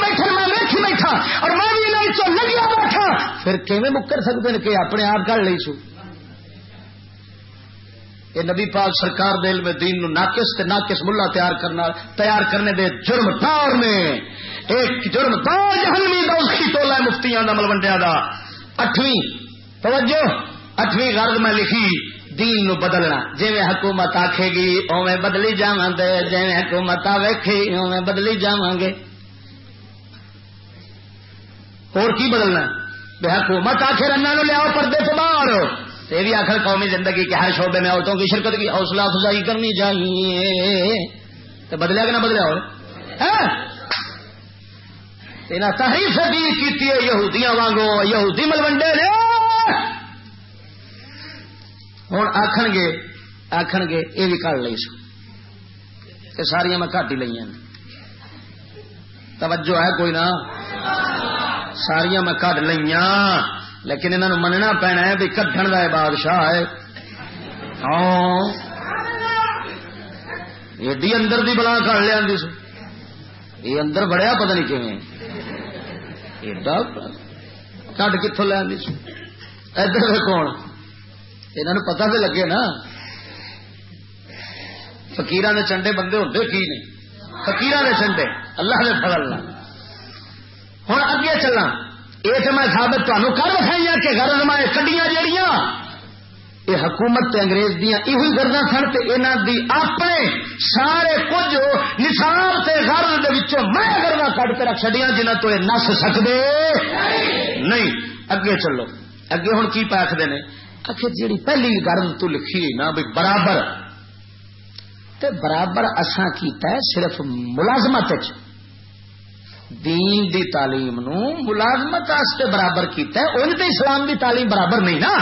بیٹھا میں ویکھی بیٹھا اور میں بھی نہیں چو لگیا بیٹھا۔ پھر کیون مکر سکتے ہیں کہ اپنے آپ کر لی سو یہ نبی پاک سرکار دل میں دین نو ناقص تے ناقص ملا تیار کرنا تیار کرنے دے جرم دار نے ایک جرم دار جہنمی دا اس کی تولا مفتیاں دا ملوڈیا دا۔ اٹھویں توجہ، اٹھویں غرض میں لکھی، دین نو بدلنا۔ جی حکومت آکھے گی اوے بدلی جا جی حکومت آخی اوے بدلی جا گے اور کی بدلنا؟ بے حکومت آخر انا نو لیا پردے سے باہر۔ یہ بھی آخر قومی زندگی کے ہر شعبے میں عورتوں کی شرکت کی حوصلہ افزائی کرنی چاہیے۔ تو بدلیا کہ نہ بدلیا ہو ہاں؟ تحریف کی یہودیاں وانگو یہودی ملوڈے نے۔ ہوں آخ گے آخ گے یہ بھی کر لی سو ساریا میں گھٹ ہی لیا توجہ ہے کوئی نہ ساریا میں کٹ لیا لیکن انہوں مننا پینا ہے بھی کٹن کا بادشاہ ہے ہاں ایڈی اندر دی بلا کر لیا یہ اندر بڑیا پتہ نہیں کیون ایڈا کٹ کتوں لیا ادھر کون یہ پتا تو لگے نا فکیر نے چنڈے بندے ہوتے کی نہیں؟ فکیر نے چنڈے اللہ نے فضل ہوں اگے چلا یہ تو میں سابت تمہیں کر رکھائی کہ گھر میں کڈیاں جہیا یہ حکومت تے انگریز دیا یہ گردا سن تو یہاں دی اپنے سارے کچھ نصاب سے گھر میں گردا کٹ کے رکھ چڑیا جنہ تو یہ نس سکتے نہیں۔ اگے چلو۔ اگے ہوں کی پاکتے ہیں آخر جیڑی پہلی گرد تو لکھی نا بھی برابر تے برابر اساں کیتا ہے صرف ملازمت دین دی تعلیم نو ملازمت برابر کیتا ہے ان تے اسلام دی تعلیم برابر نہیں نا۔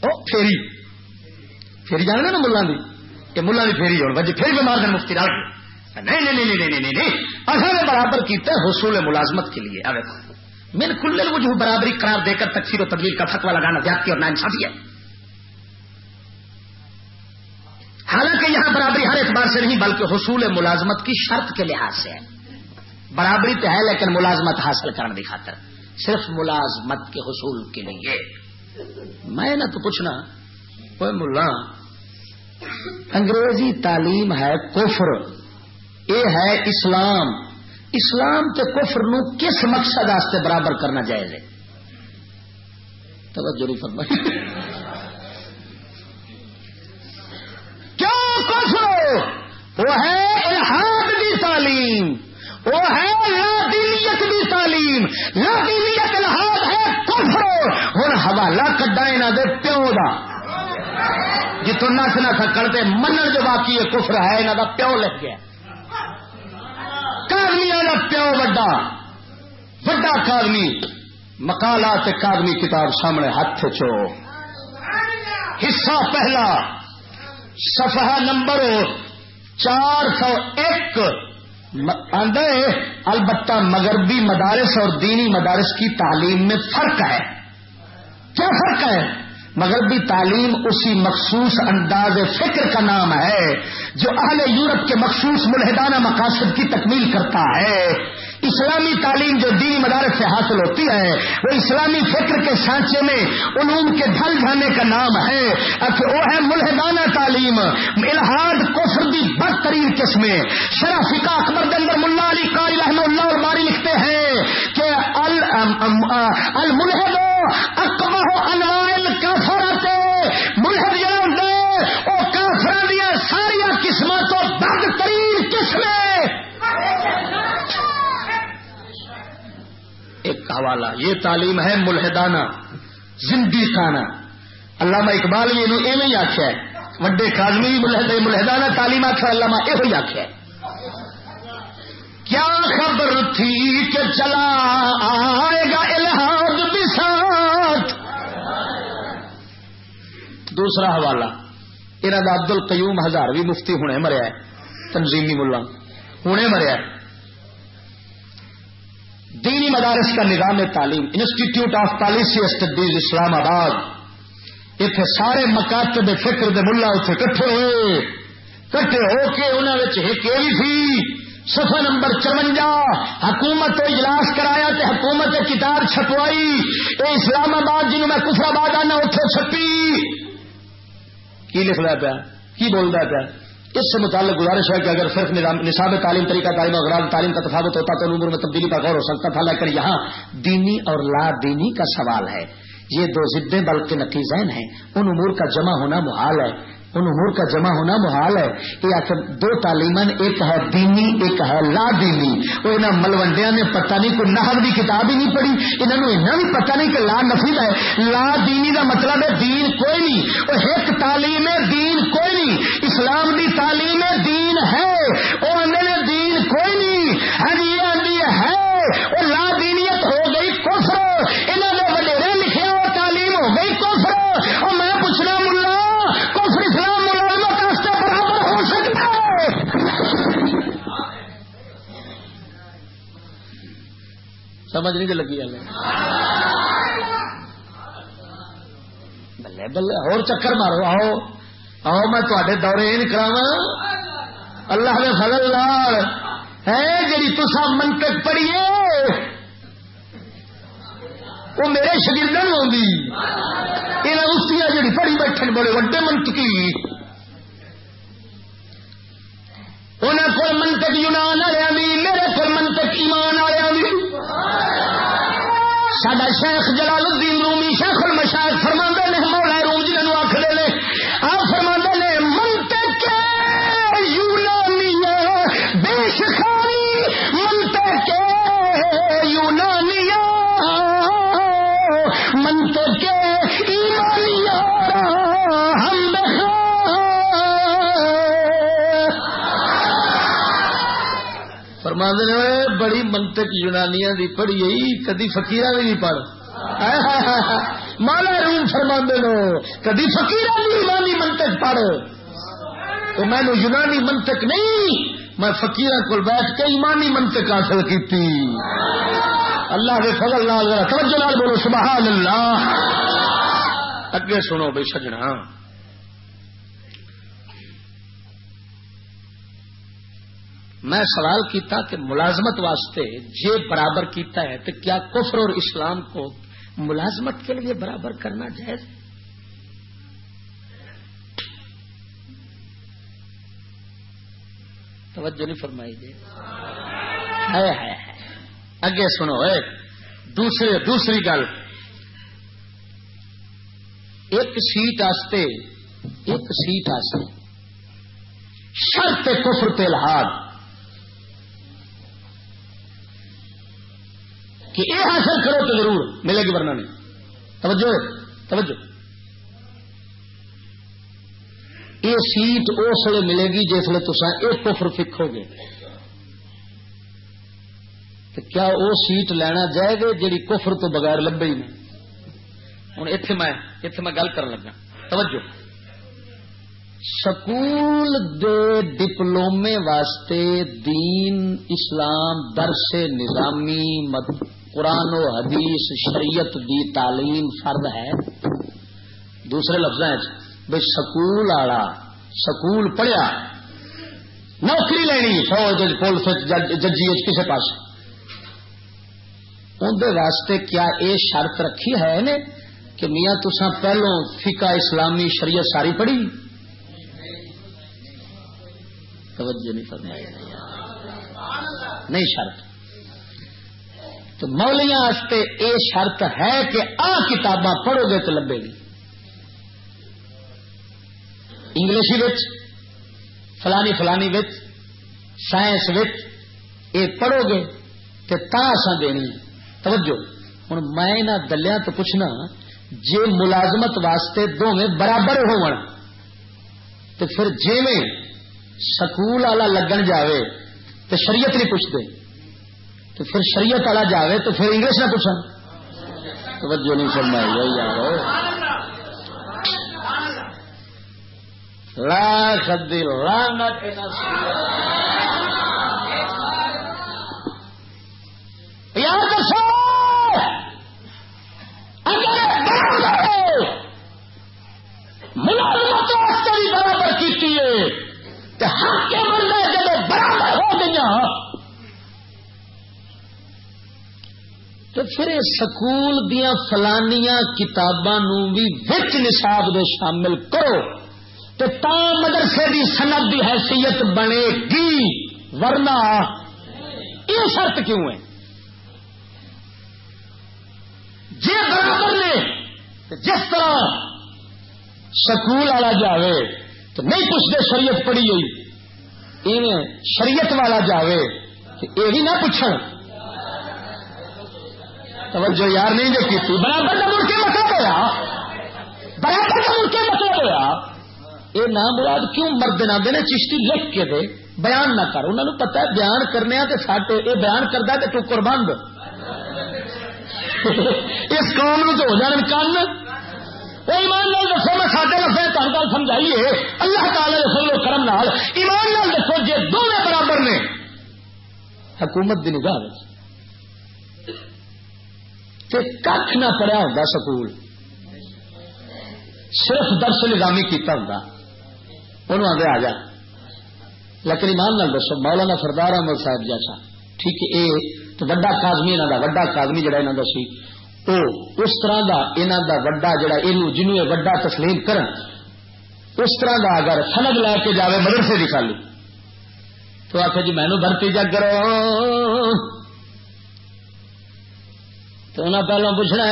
او پھیری۔ پھیری جانے نا ملا دی۔ کہ ملا دی پھیری ہو بجے پھر بیمار دن مفتی ڈال نہیں نہیں نہیں نہیں نہیں نہیں اصل برابر کیتا ہے حصول ملازمت کے لیے۔ اوے من کل وجہ برابری، قرار دے کر تکفیر و تبدیل کا فتوا لگانا زیادتی اور ناانصافی ہے۔ حالانکہ یہاں برابری ہر اعتبار سے نہیں، بلکہ حصول ملازمت کی شرط کے لحاظ سے ہے۔ برابری تو ہے، لیکن ملازمت حاصل کرنے کی خاطر۔ صرف ملازمت کے حصول کے لیے میں نہ تو پوچھنا کوئی ملا انگریزی تعلیم ہے کفر یہ ہے اسلام۔ اسلام کے کفر نو کس مقصد آستے برابر کرنا جائز ہے؟ توجہ نہیں فرمائی۔ کیوں کفر وہ ہے الحاد کی تعلیم۔ وہ ہے لادینیت کی تعلیم۔ لادینیت الحاد ہے کفر۔ ہوں حوالہ کڈا یہاں دے پیو کا جتوں نس نہ سکن تے منن جو باقی ہے، کفر ہے یہاں کا پیو لگ گیا۔ کا پیو وڈا وڈا کادمی مکالات کادمی کتاب سامنے ہاتھ چو۔ حصہ پہلا، صفحہ نمبر چار سو ایک۔ البتہ مغربی مدارس اور دینی مدارس کی تعلیم میں فرق ہے۔ کیا فرق ہے؟ مغربی تعلیم اسی مخصوص انداز فکر کا نام ہے، جو اہل یورپ کے مخصوص ملحدانہ مقاصد کی تکمیل کرتا ہے۔ اسلامی تعلیم جو دینی مدارس سے حاصل ہوتی ہے، وہ اسلامی فکر کے سانچے میں علوم کے ڈھل جانے کا نام ہے۔ اچھا، وہ ہے ملحدانہ تعلیم الحاد کفر دی بدترین قسمیں شرح فکا اکبر دندر ملا علی قاری رحم اللہ اور باری لکھتے ہیں کہ الملحد اکبر انوائل کافرت ملحد جڑا ہوں وہ کافر دیا ساریا قسم تو بدترین قسمیں ایک حوالہ۔ یہ تعلیم ہے ملحدانہ زندگی خانہ علامہ اقبال بھی یہ ایویں آخیا ہے۔ وڈے کازمی بھی ملحدانہ تعلیم آخر علامہ یہ آخیا ہے۔ کیا خبر تھی کہ چلا آئے گا الحاد بسات دوسرا حوالہ۔ انہوں کا عبد القیوم ہزار بھی مفتی ہونے مریا ہے، تنظیمی ملا۔ ہونے مریا ہے۔ دینی مدارس کا نظام تعلیم institute of policy studies Islamabad اتنے سارے مکاتب فکر دے ملا اتنے کٹھے ہوئے، کٹھے ہو کے انہوں نے تھی سفر نمبر چونجا، حکومت اجلاس کرایا تے حکومت کتاب چھپوائی، اے اسلام آباد جنہوں میں کفر آباد آنا اتنے چھپی۔ کی لکھ رہا پیا؟ کی بول رہا پیا؟ اس سے متعلق گزارش ہے کہ اگر صرف نصاب تعلیم طریقہ تعلیم اور تعلیم کا تفاوت ہوتا تو عمر میں تبدیلی کا غور ہو سکتا تھا، لیکن یہاں دینی اور لا دینی کا سوال ہے۔ یہ دو ضدیں بلکہ نتیزین ہیں۔ ان امور کا جمع ہونا محال ہے۔ ان امور کا جمع ہونا محال ہے یہ آخر دو تعلیمن ایک ہے دینی، ایک ہے لا دینی۔ وہ انہیں ملوڈیا نے پتہ نہیں، کوئی نحر کی کتاب ہی نہیں پڑھی۔ انہوں نے بھی پتہ نہیں کہ لا نفید ہے۔ لا دینی کا مطلب ہے دین کوئی نہیں۔ وہ ایک تعلیم ہے، دین کوئی نہیں۔ اسلام کی تعلیم ہے، دین ہے۔ وہ آدھے دین کوئی نہیں ہاں جی یہ ہے وہ لا دینیت ہو گئی کفر انہوں نے وڈیرے لکھے اور تعلیم ہو گئی کفر اور میں پوچھنا ملا سمجھ نہیں لگی والے بلے بلے، اور چکر مارو، آؤ۔ آؤ، میں تے دورے یہ کراوا اللہ نے فضل لال ہے جی تسا منتق پڑھیے۔ وہ میرے شگرد آئی یہ اسی جی پڑھی بیٹھے بڑے وڈے منتقی انہیں کو منتق یونان والے بھی میرے کو منتق ایمان والے بھی سڈا شیخ جلال الدین رومی، شیخ المشاہد فرما نے، مولا روم جنہوں آخر نے، آ فرما نے منتق یونانیہ بے شخاری منتق یونانیہ منتق ایمانیہ، ہم فرما نے بڑی منتق یونانیاں دی پڑھی کدی فکیر بھی نہیں پڑھ۔ مالا روم فرما لو کدی فکیر بھی یونانی منتق پڑھ۔ تو میں نے یونانی منتق نہیں، میں فکیر کو بیٹھ کے ایمانی منتق حاصل کی اللہ کے فضل لال توجہ لال بولو، سبحان اللہ۔ اگے سنو بھائی سجنا میں سوال کیتا کہ ملازمت واسطے جے برابر کیتا ہے تو کیا کفر اور اسلام کو ملازمت کے لیے برابر کرنا جائز؟ توجہ نہیں فرمائی جی۔ اگے سنو، اے، دوسرے، دوسری گل۔ ایک سیٹ آستے، ایک سیٹ آستے۔ شرط کفر تلحاد کہ یہ حاصل کرو تو ضرور ملے گی ورنہ نہیں۔ توجہ توجہ۔ یہ سیٹ اس لیے ملے گی جس لیے تصا ایک کفر فکو گے تو کیا وہ سیٹ لینا جائے گا جی کفر تو بغیر لبے ہی نہیں؟ ہوں اتے میں اتے میں گل کر لگا۔ توجہ۔ سکول دے ڈپلومے واسطے دین اسلام درس نظامی قرآن و حدیث، شریعت دی تعلیم فرد ہے۔ دوسرے لفظ جی، بھائی سکول آڑا، سکول پڑھیا، نوکری لینی فوج پولیس ججی کسی پاس اندر واسطے کیا یہ شرط رکھی ہے نے کہ میاں تسا پہلو فقہ اسلامی شریعت ساری پڑھی؟ توجہ نہیں فرمائی۔ نہیں شرط۔ تو مولیاں واسطے اے شرط ہے کہ آ کتاباں پڑھو گے تو لبے گی۔ انگلشی وچ، فلانی فلانی وچ، سائنس وچ اے پڑھو گے تو تا اساں دینی توجہ ہوں میں دلیا تو پوچھنا، جے ملازمت واسطے دونوں برابر ہو تو پھر جی سکول والا لگن جاوے تو شریعت نہیں پوچھتے تو پھر شریعت والا جاوے تو پھر انگلش نہ پوچھا توجہ نہیں فرمائی یہی یار۔ لاکھ دل لانت یار دسو ملازمت برابر کی حق کے بندے جب برابر ہو گئی تو پھر سکول دیا فلانیا کتاباں بھی وچ نصاب دے شامل کرو تو تا مدرسے دی سند دی حیثیت بنے گی، ورنہ یہ شرط کیوں ہے؟ جی برابر نے جس طرح سکول والا جاوے تو نہیں پوچھتے شریعت پڑھی ہوئی شریعت والا جاوے تو یہ بھی نہ پوچھ توجہ یار نہیں جو کی برابر کا ملک مطلب ہوا برابر کا ملک مطلب ہوا یہ نام مراد کیوں مرد نہ دے چشتی لکھ کے دے؟ بیان نہ کر. انہوں نے پتا ہے بیان کرنے تو سٹ یہ بیان کرتا ہے تو ٹکر بند <laughs> اس قوم میں تو ہو جان کن. ایمان لال دسو، میں سارے لفظ تر گل سمجھائیے. اللہ تعالی فضل و کرم نال ایمان لال دسو جی دونوں برابر نے، حکومت کی نگاہ تے کھ نہ پڑھیا ہوتا سکول۔ صرف درس نظامی کیتا ہوں انہوں آدھے آ جا۔ لیکن ایمان نال دسو، مولانا سردار احمد صاحب جیسا، ٹھیک ہے تو وڈا کازمی انہوں کا وڈا کازمی جڑا انہوں کا سی وہ اس طرح کا انہوں کا وڈا جڑا یہ جنوب وڈا تسلیم کرن، اس طرح کا اگر سند لے کے جائے مدرسے کی خالی۔ تو آخر جی مینو بھرتی جا کرو تو انہیں پہلو پوچھنا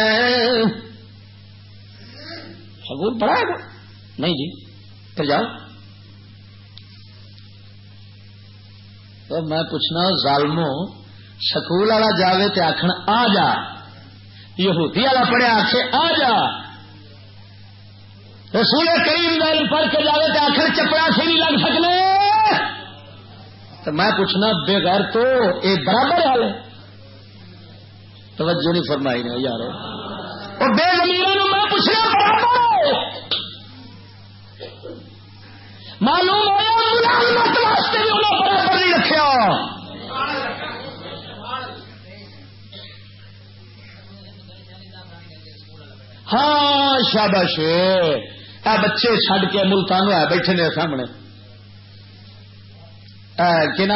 سکول پڑھا گا نہیں جی پھر جاؤ۔ تو میں پوچھنا ظالمو سکول والا جاوے تے آخر آ جا۔ یہودی والا پڑھیا آخے آ جا۔ رسول کریم دل پڑھ کے جاوے تے آخر چپڑا سے نہیں لگ سکنے۔ تو میں پوچھنا، بے گھر تو یہ برابر والے۔ توجہ نہیں فرمائی نے یار۔ اور بے زمین میں پوچھنا معلوم ملازمت واسطے بھی انہیں برابر نہیں رکھا ہاں شابش اے بچے چڈ کے ملتان بیٹھے نے سامنے۔ کہ نہ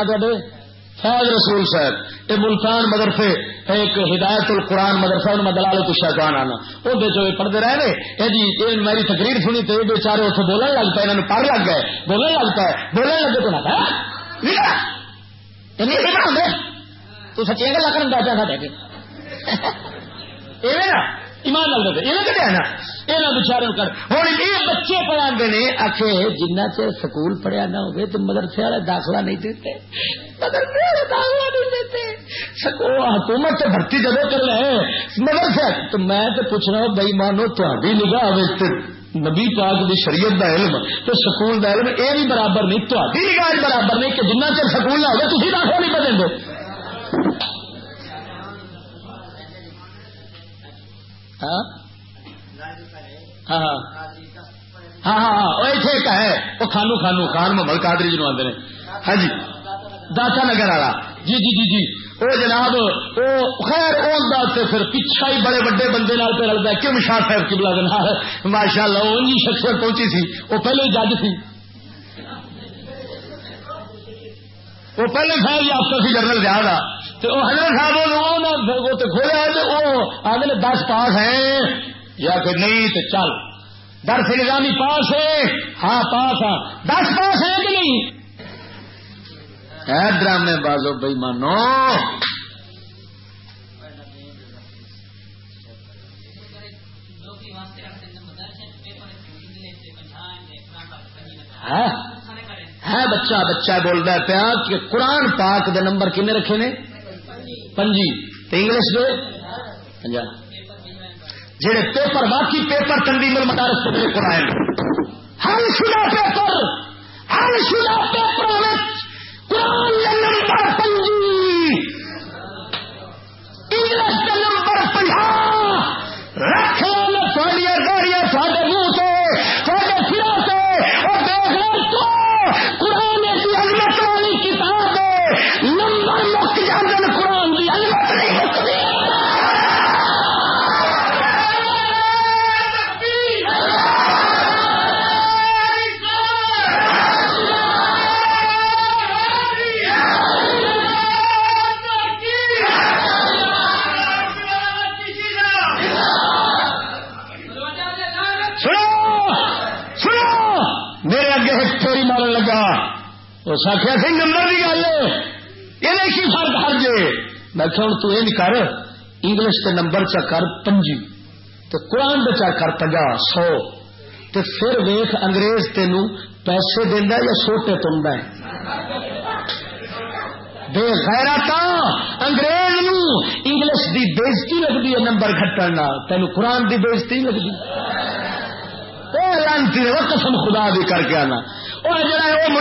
فیض رسول صاحب، یہ ملتان مدرسے، ایک ہدایت القرآن مدرسہ ان میں دلال تو شیطان آنا۔ وہ جو پڑھتے رہے اے جی اے میری تقریر سنی تو یہ بےچارے اتنے بولنے لگ پے انہوں پڑھ لگ گئے۔ بولنے لگ پائے بولنے لگے تو نہ تو سچی گلا کرنا پیا سا دے <laughs> ایمان لگ دے یہ کٹیا نا یہاں بچارے کر ہوں یہ بچے پڑھا نے آخ جنہ چر سکول پڑھیا نہ ہوگی تو مدرسے والے داخلہ نہیں دیتے مدرسے والے داخلہ نہیں دیتے حکومت سے بھرتی جب کر رہے مدرسے، تو میں تو پوچھنا بئی مانو تاری نگاہ نبی پاک دی شریعت دا علم تو سکول دا علم یہ بھی برابر نہیں تاری نگاہ برابر نہیں کہ جنہ چر سکول نہ ہوگا تھی داخلہ نہیں بدل دو ہاں؟ ہاں ہاں۔ ہاں, ہاں،, ہاں، ہے۔ وہ خانو خانو، خان محمد قادری جنوب آدھے ہاں جی۔ داتا نگر والا۔ جی جی جی جی۔ وہ جناب وہ خیر وہ پھر پیچھا ہی بڑے بڑے بندے نال پہ ہے۔ کیوں شاہ صاحب کی بلا دینا ماشاء اللہ وہ شخصیت پہنچی سی۔ وہ پہلے ہی جج سی۔ وہ پہلے خیر جی یافتہ سی جنرل زیادہ تو وہ حضرت صاحب وہ تو کھولے وہ آگے دس پاس ہیں۔ یا کہ نہیں تو چل۔ درس نظامی پاس ہے۔ ہاں پاس ہاں۔ دس پاس ہے کہ نہیں؟ ڈرامے بازو بئی مانو ہے ہاں؟ بچہ بچہ بولتا پیا کہ قرآن پاک دے نمبر کنے رکھے نے؟ پنجی۔ انگلش دے؟ پنجا۔ جہے پیپر، باقی پیپر تنظیم المدارس سے قرآن ہر شدہ پیپر، ہر شدہ پیپر قرآن نمبر پنجی۔ انگلش کا نمبر پنجا۔ اس آخیا سی نمبر کی گل یہ کی فرق ہر جے۔ میں ہوں، تو کر۔ انگلش کے نمبر چا کر پنجی۔ تو قرآن چا کر پنجا، سو۔ تو پھر ویخ انگریز تین پیسے دینا یا سوٹے تم بے خیرا انگریز نو انگلش دی بےزتی لگتی ہے نمبر کٹن تین قرآن دی بےزتی لگتی لانتی قسم خدا بھی کر کے آنا۔ اور جڑا وہ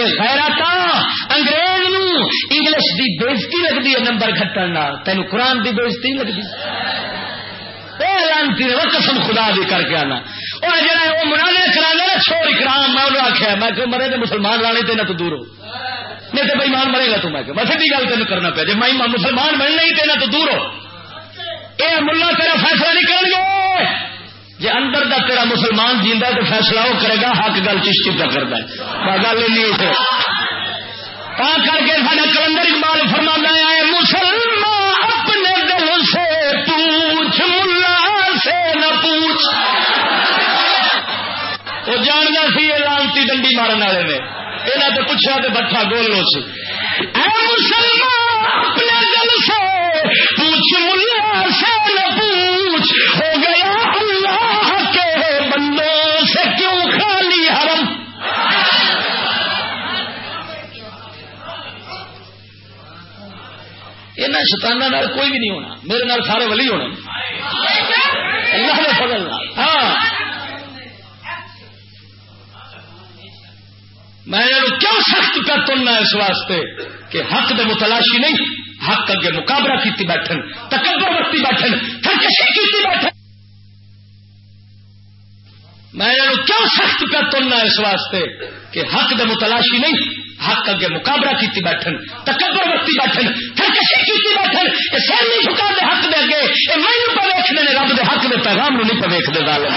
بے غیرتا، انگریز نو انگلش دی بےزتی لگتی ہے نمبر کھٹن تین قرآن دی بےزتی لگتی۔ لانتی قسم خدا بھی کر کے آنا۔ اور جڑا وہ مناظر کرا نا چھوڑ اکرام، میں انہوں آخیا میں کہ مرے تو مسلمان لانے تینا تو دور ہو۔ نہیں تو بھائی مرے گا تو میں کہ بس گل تین کرنا پہ جی میں مسلمان بننا ہی تینا تو دور ہو۔ یہ ملا، تیرا فیصلہ نہیں کریں گے جی اندر دا تیرا مسلمان جیندہ تو فیصلہ وہ کرے گا حق گل چشتی پہ کرتا ہے۔ گل نہیں کر کے سارا کلندر اقبال فرما ہے مسلمان اپنے دل سے پوچھ، ملا سے نہ پوچھ۔ وہ جاننا سی یہ لانتی ڈنڈی مارن والے نے۔ یہاں تو پوچھا تو بٹھا گول لو سی۔ مسلمان اپنے دل سے پوچھ، ملا سے نہ پوچھ۔ ہو گیا یہاں شتانہ کوئی بھی نہیں ہونا۔ میرے نال سارے ولی ہونے۔ اللہ نے فضل ہاں۔ میں کیوں سخت کر تلنا اس واسطے کہ حق دے متلاشی نہیں، حق اگے مقابلہ کیتی بیٹھن، تکبر وقتی بیٹھن ترکشی کیتی بیٹھن۔ میں کیوں سخت کر تلنا اس واسطے کہ حق دے متلاشی نہیں حق اگے مقابلہ کیتی بیٹھن، تکبر وقتی بیٹھن ترکشی کیتی بیٹھن یہ سر نہیں چکا دے حق دے اگے یہ میں پہ ویکھنے نے، رب دے حق دے پیغام نو نہیں پہ ویکھتے ظالم۔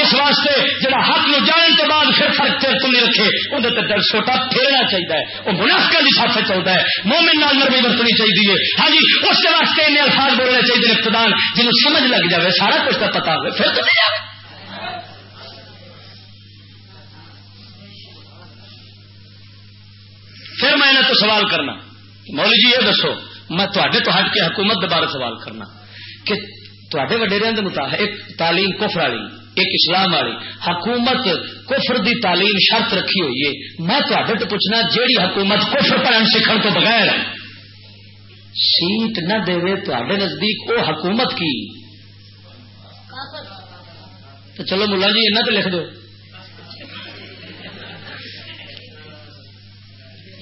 اس واسطے جڑا حق نو جان کے بعد پھر فرق تیر تم رکھے اندر تے در سوٹا پھیرنا چاہیے وہ منافقہ کی ساتھ چلتا ہے۔ مومن نال نرمی برتنی چاہیے ہاں جی اس واسطے انہیں الفاظ بولنے چاہیے اقتدار جنہوں سمجھ لگ جائے سارا کچھ کا پتا ہو پھر تو نہیں آئے پھر میں نے تو سوال کرنا۔ مولی جی یہ دسو، میں تے تو ہٹ کے حکومت دوبارہ سوال کرنا۔ کہ تے وڈیروں کے مطابق تعلیم کفر والی، ایک اسلام والی، حکومت کفر دی تعلیم شرط رکھی ہوئی ہے۔ میں تو پوچھنا، جیڑی حکومت کفر پڑھن سیکھن تو بغیر سیٹ نہ دے تے نزدیک وہ حکومت کی؟ تو چلو ملا جی تو لکھ دو۔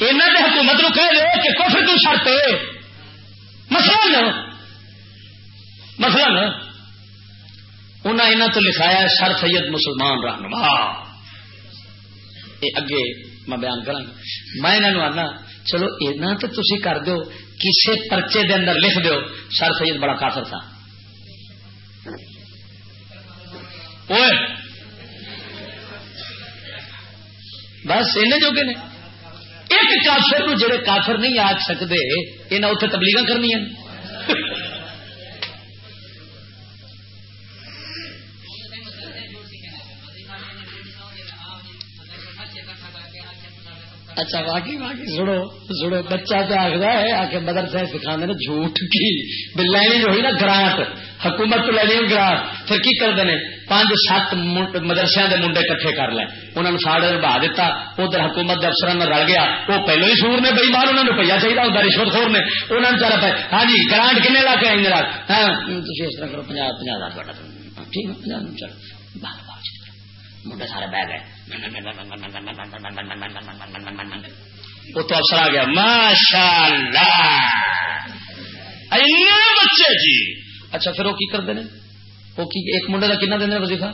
حکومت نو کہہ دو کہ کفر تو شرط ہے۔ مسئلہ مسئلہ انہوں تو لکھایا سر سید مسلمان رہنما۔ اگے میں بیان کرا میں انہوں آنا چلو اینا تو تھی کر دو کسی پرچے دے اندر لکھ دو سر سید بڑا کافر تھا۔ بس ان جو کہ ایک کافر جڑے کافر نہیں آ سکتے یہاں اتنے تبلیغ کرنی اچھا واقعی واقعی سنو سنو بچہ تو آخر ہے آ کے مدرسے سکھا نا جھوٹ کی لینی جو ہوئی نا گرانٹ حکومت تو لینی گرانٹ پھر کی کرتے ہیں پانچ سات مدرسے کے منڈے کٹھے کر لے انہوں نے ساڑے بہا دیتا ادھر حکومت کے افسران رل گیا وہ پہلو ہی سور نے بئی مار انہوں نے روپیہ چاہیے ہوتا رشوت خور نے انہوں نے چل پائے ہاں جی گرانٹ کن لا کے آئیں رات ہاں اس طرح کرو پناہ پناہ ہزار ٹھیک ہے پناہ چلو بات بات منڈے سارے بہ گئے وہ تو افسر آ گیا۔ ماشاء اللہ بچے جی۔ اچھا پھر وہ کی کرتے ہیں وہ ایک منڈے کا کنا دینا وظیفہ؟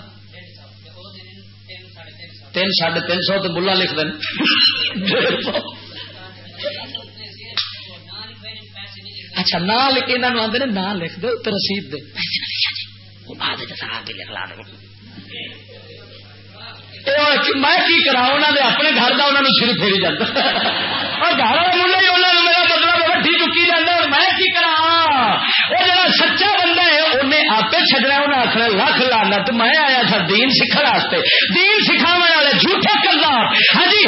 تین ساڑھے تین سو تو بلا لکھ دیں اچھا نہ یہاں آدھے نہ لکھ دو تو رسید دے۔ بعد لکھ لا دو۔ میں کی کرا انہوں نے اپنے گھر کا انہوں نے سر پھیری جاتا اور گھر والے ملے انہوں میرا بدلا وڈی چکی جانا اور میں کی کرا وہ جا سچا بندہ ہے انہیں آپ چڈنا انہیں آخنا لکھ لانا تو میں آیا تھا دین سیکھنے دین سکھاو والے جھوٹے کرنا ہاں جی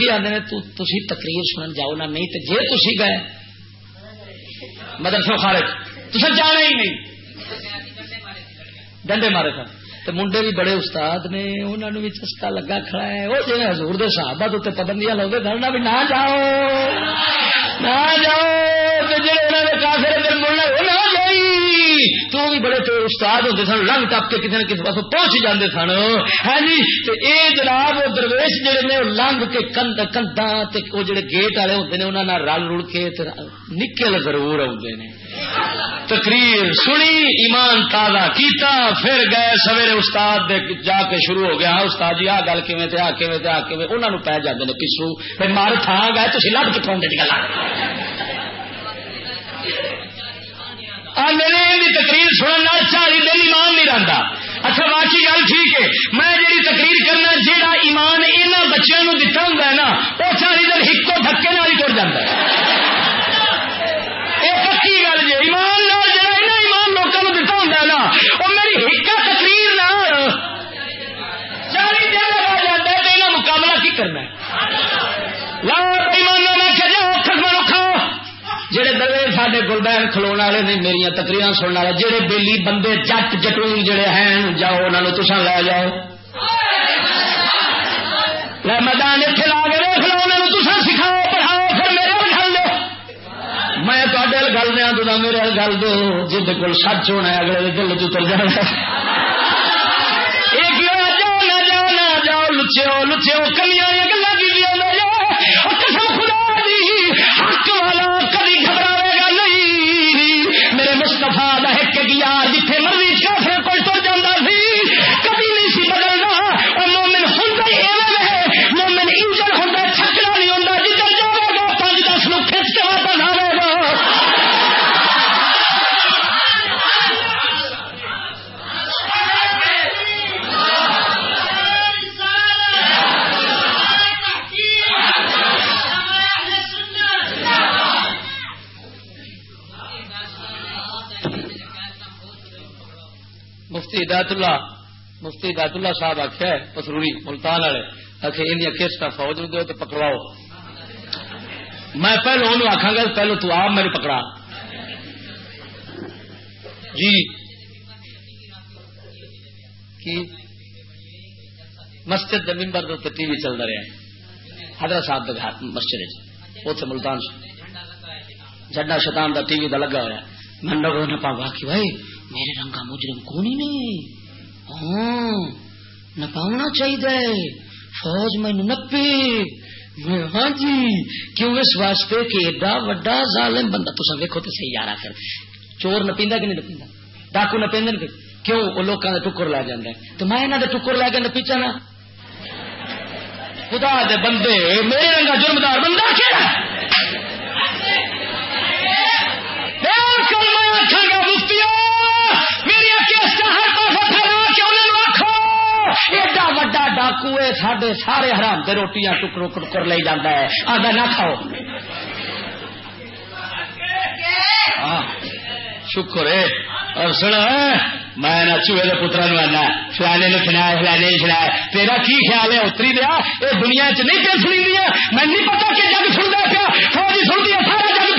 کی آدھے تھی تقریر سنن جاؤ نہ، نہیں تو جی تھی گئے، مدرسوں خارج تو سر جانا ہی نہیں۔ ڈنڈے مارے سن تو منڈے بھی بڑے استاد نے انہوں نے بھی چسکا لگا کھڑا ہے۔ وہ جی ہزور دے صحابہ تو پابندیاں لوگ دھرنا بھی نہ جاؤ نہ جاؤ جڑے کافر دن ملنا وہ نہ جائی تو بھی بڑے تو استاد ہوتے سن لنگ ٹپ کے کسی نہ کسی پاس پہنچ جاتے سن۔ ہاں جی؟ تو یہ جناب، وہ درویش جڑے نے لنگ کے کند کندا وہ جڑے گیٹ والے ہوتے ہیں انہوں نے رل رل کے نکل ضرور آتے ہیں تقریر سنی، ایمان تازہ کیتا، پھر گئے سویرے استاد دے جا کے شروع ہو گیا۔ ہاں استاد جی آ گل کیویں تے آ کیویں تے آ کیویں، انہاں نو پے جاندے نے پچھو پھر مار تھا گئے، تسی لب کتھوں دے گل میرے تقریر سننے اچھا چالی دن ایمان نہیں رہتا اچھا باقی گل ٹھیک ہے۔ میں جی تقریر کرنا جہاں ایمان یہاں بچوں کو دتا ہوں نا وہ چالی دن ایک دھکے نال ہی ٹر جاتا ہے۔ یہ پکی گل جی ایمان جا ایمان لوگوں کو دتا ہوں نا وہ میری ایک تقریر نہ چالی دن لگا جاتا ہے تو یہ مقابلہ کی کرنا ہے۔ لا ایمان جہے دلے سڈے گلبین کھلو والے نے میری تقریر سننے والے جہے بےلی بندے جٹ جٹون جڑے ہیں، جاؤ انہوں تسا لے جاؤ۔ میدان اتنے لا کے دیکھ لو انہوں تسا سکھاؤ، پڑھاؤ، پھر میرے بٹھا دو۔ میں تے گل دیا تو میرے گل دو جن کو سچ ہونا ہے، اگلے دل چتر جانا جاؤ نہ جاؤ نہ جاؤ لچو لچو کمیاں گلا یار جتنے مرضی مفتی ہدایت اللہ، مفتی ہدایت اللہ صاحب آخیا پسروری ملتان والے آخر ان کسٹ فوج میں دو تو پکڑاؤ میں پہلو انہوں آخا گا، پہلو تو آپ میرے پکڑا۔ جی۔ کی؟ مسجد ممبر تو ٹی وی چلتا رہا ہے حضرت صاحب کے مسجد اتنے ملتان۔ جڈا شیطان دا ٹی وی دا لگا ہوا میں لوگوں نے پا کہ بھائی میرے رنگا مجرم کون ہی نہیں ہاں نپاؤنا چاہیے۔ فوج میں نپی ہاں جی کیوں اس واسطے کہ ایڈا وڈا ظالم بندہ تو ویکو تو صحیح یار پھر چور نپیندا کہ نہیں نپیندا؟ ڈاکو نپیندے کیوں وہ لوگوں کا ٹکر لے جانا تو میں انہوں نے ٹکر لے کے نپیچا نا خدا دے بندے، میرے رنگا جرمدار بندہ کہڑا ایڈا وڈا ڈاکو ہے سڈے سارے حرام سے روٹیاں ٹکر ٹکر لے جانا ہے۔ آدھا نہ کھاؤ۔ ہاں۔ شکر ہے۔ اور سن میں نہ چوہے کے پترا نو آنا۔ فلانے نے سنایا فلانے نے سنایا تیرا کی خیال ہے؟ اتری دیا یہ دنیا چ نہیں کر سنی دیا؟ میں نہیں پتا کہ جگ سنتا پیا فوجی سنتی ہے، سارا جگ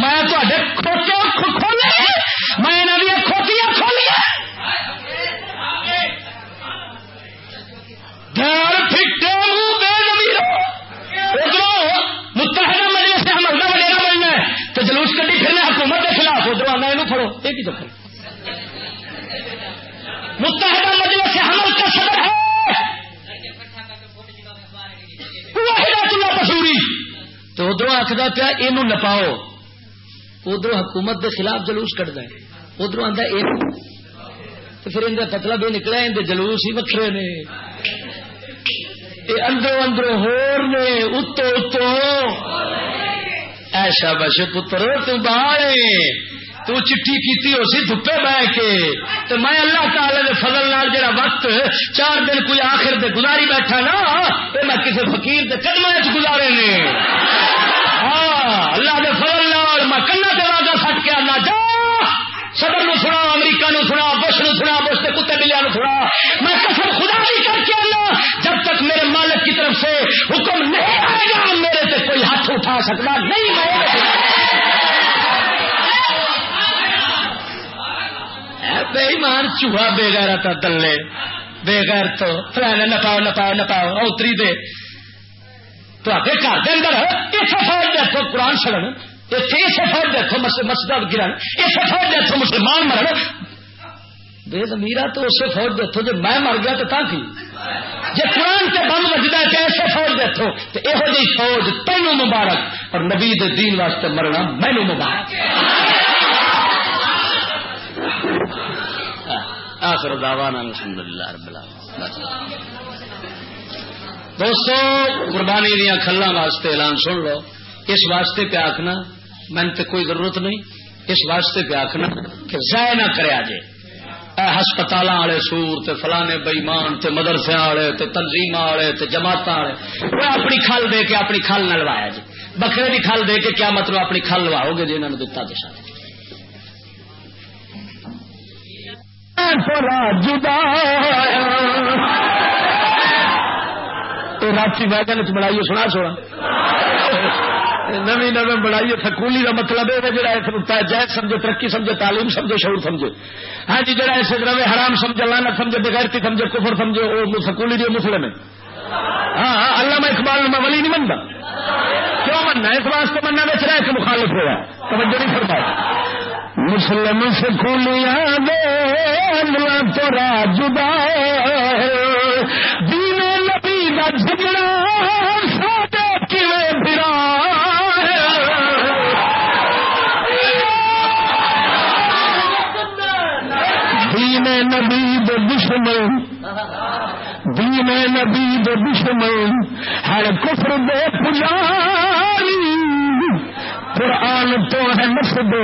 میں تے کھوتے کھولے؟ میں یہاں کھوتیاں کھولیا؟ دار پھٹے منہ بے زمیرو ادھر متحدہ مجلس سے ہم اللہ وغیرہ بننا ہے تو جلوس کٹی پھرنا حکومت کے خلاف ادھر آنا یہ پڑھو یہ کی چکر متحدہ مجلس سے حمل کا صدر ہے۔ واحدۃ اللہ بصوری تو ادھر آخر پیا یہ نپاؤ ادھر حکومت کے خلاف جلوس کٹتا ہے ادھر آتا تو پھر اندر مطلب یہ نکلا اندر جلوس ہی وکرے نے۔ اندروں اندروں ہور نے اتو اتو ایسا بس پتر تو تو چٹھی کیتی ہو سی دھپے بہ کے۔ تو میں اللہ تعالی دے فضل نال جڑا وقت چار دن کوئی آخر دے گزاری بیٹھا نا یہ میں کسی فقیر دے قدم گزارے نے۔ ہاں، اللہ دے فضل لال میں کلا تے واگا سٹ کے آنا، جا! صدر نو سنا، امریکہ نو سنا، بش نو سنا، بش کے کتے بلیا نو سنا۔ میں قسم خدا کی کر کے آنا، جب تک میرے مالک کی طرف سے حکم نہیں آئے گا، میرے سے کوئی ہاتھ اٹھا سکتا، نہیں میں بے ایمان چوہا، بے غیرت دلے۔ بے گیر تو فلانا نپاؤ نپاؤ نپاؤ اتری دے۔ تو آپ گھر کے اندر اس فوج دیکھو قرآن سڑن اتنے اس فوج دیکھو مسجد گرن اس فوج دیکھو مسلمان مرن بے زمیرا تو اسے فوج دیکھو جی میں مر گیا تو تا کی جی قرآن سے بم بجتا ہے کہ ایسے فوج دیکھو تو یہو جی فوج تینوں مبارک اور نبی دین واسطے مرنا مینو مبارک آخر دعوانا الحمدللہ رب العالمین دوستو، قربانی دیا کھلا واسطے اعلان سن لو۔ اس واسطے پہ آخنا من کوئی ضرورت نہیں۔ اس واسطے پہ آخنا کہ ضائع نہ کرے جے ہسپتال والے سور، تے فلانے بئیمان، تے مدرسے والے تے تنظیم والے تے جماعت والے وہ اپنی کھل دے کے اپنی کھل نہ لوایا جی بکرے کی کھل دے کے کیا مطلب اپنی کھل لواؤ گے جی انہوں نے دتا تو ساتھ جدا راچی ویگن چ بنائیے، سنا سونا۔ نوی نو بنائیے سکولی کا مطلب ہے جڑا اس جائز سمجھے، ترقی سمجھے، تعلیم سمجھے، شعور سمجھے۔ ہاں جی جڑا اسے روے حرام سمجھے لانا سمجھے، بغیرتی سمجھے، کفر سمجھے وہ سکولی دی مسلم ہے۔ ہاں ہاں اللہ میں اقبال میں ولی نہیں منتا کیوں مننا اس واسطے مننا بچ رہا ہے کہ مخالف ہوا۔ توجہ نہیں فرمایا مسلم سکولیاں دے تو راجدا دین دشمن نبی دشمن ہر کفر دے پجاری۔ قرآن تو ہے مسد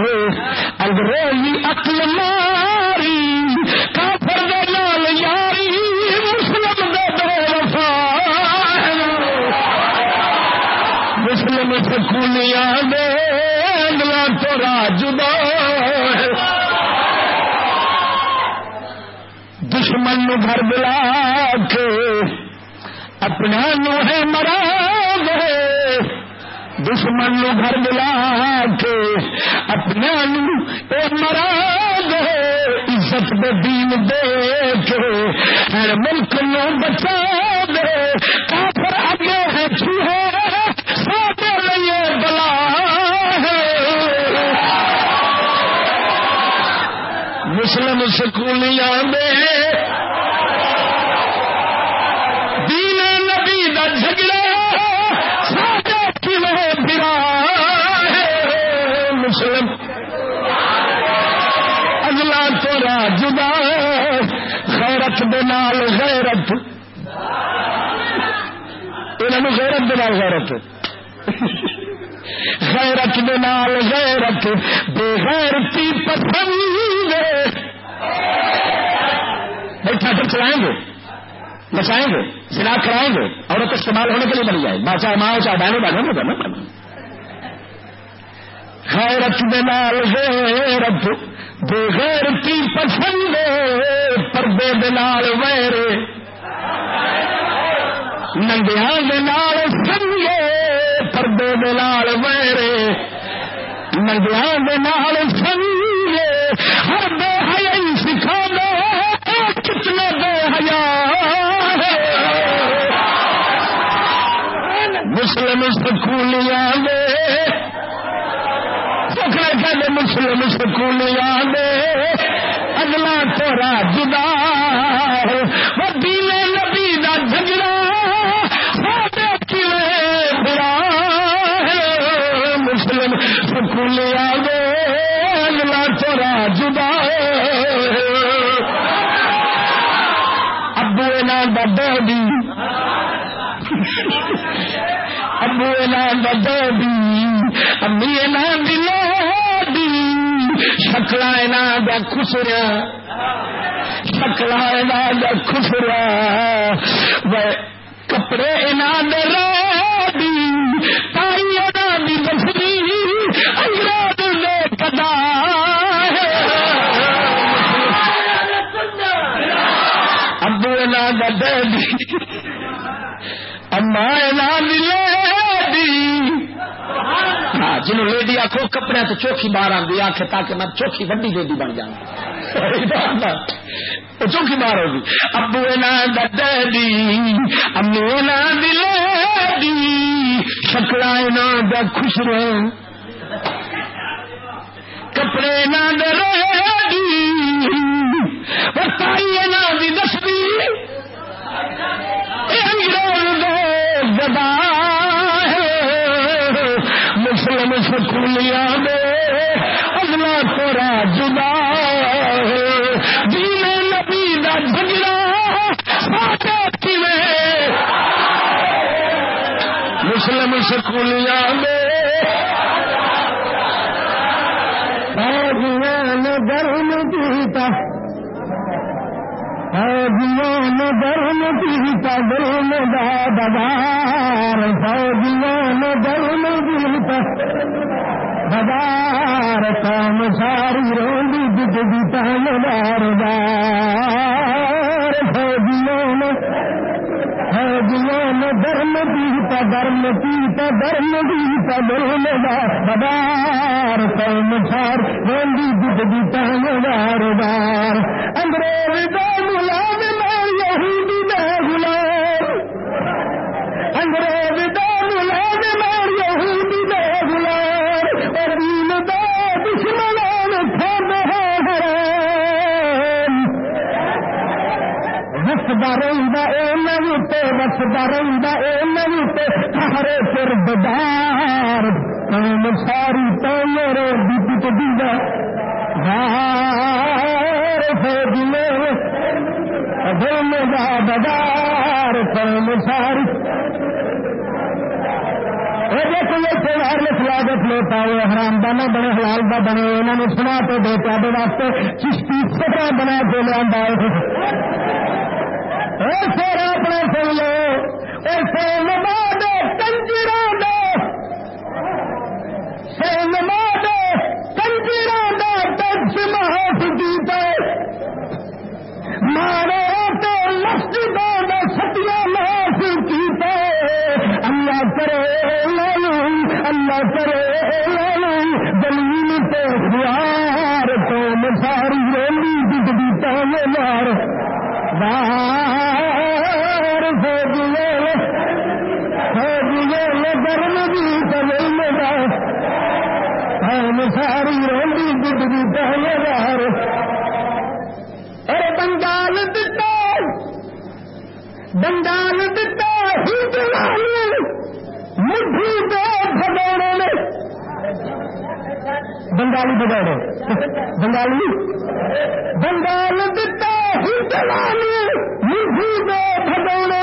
انگریزی اکل ماری۔ مسلم سکولیاں دے انگلا تو راج دشمن نو گھر بلا کے اپنا نو ہے مرا گئے دشمن نو گھر ملا کے اپنے مرا دے عزت دے دین دے کے ہر ملک نو بچا دے۔ کافر اگے ہے چوہے سکولیاں دے۔ دین نبی دا جھگڑا مسلم۔ اگلا تورا جدا خیرت دال غیرت۔ انہوں غیرت دال غیرت۔ غیرت دال غیرت۔ بے غیرتی پسند بیٹھا چلائیں گے نچائیں گے سنا کرائیں گے، عورت استعمال ہونے کے لیے بن جائے بادشاہ ماں چاہ ڈالو ڈالو نا ڈالو غیرت دال غیرت بے غیرتی پسند پردے دال ویر ننگیا دال سنگے پردے دال ویر ننگیا دال سنگے ہر کتنے بے حیا مسلم سکولیاں دے۔ کہتے مسلم سکول یاد اگلا تھوڑا جدا دین نبی کا جگڑا مسلم سکول ابو نام ابو ابو نام ڈی امی نام دلو شکلا دا خسرا۔ شکلا دا خسرا۔ کپڑے انہوں تائی مائنا ہاں جنہوں لیڈی آخو کپڑے تو چوکھی باہر آتی آخ تاکہ میں چوکھی وڈی لیڈی بن جانا چوکھی باہر ہوگی ابو نا امو نا شکلا دا خوش رہ کپڑے نہ ڈرے دی تائی نا دستی گدا ہے۔ مسلم سکولیا دے۔ اگلا تورا جدا جی نبی دا جگڑا مسلم سکولیا دے۔ فوجیوں نے درم پیتا درم دا بازار، فوجیوں نے درم پیتا بازار کام ساری روندی جد دیتا مدار دار فوجیوں نے، فوجیوں درم پیتا درم پیتا درم پیتا درم بار بازار سار روندی جد دیتا مدار بار انگریز دا وسدا رہتا سارے پھر بدار۔ کام ساری تو میرے بیت دیدا دل دا بدار۔ کام ساری۔ دیکھو یہ وائرلس حرام دانا بنے، حلال دا بنے انہوں نے سنا تو دے تے واسطے چشتی سفر بنا کے لیا پھر اپنا سن لو سین بعد کنجر سین بعد کنجر دس محاس کیتا مارے تو مسجدوں کا ستیا محاس کیتا اللہ کرے لالو اللہ کرے لالو دلیل تو پیار تو مساری رولی دکھتی تو مار ساری روی گڈی پہلے بار ارے بنگال دتا بنگال دتا ہی مٹھی دو بگوڑے بنگالی بگوڑے بنگالی بنگال دتا ہی مٹھی دو بگوڑے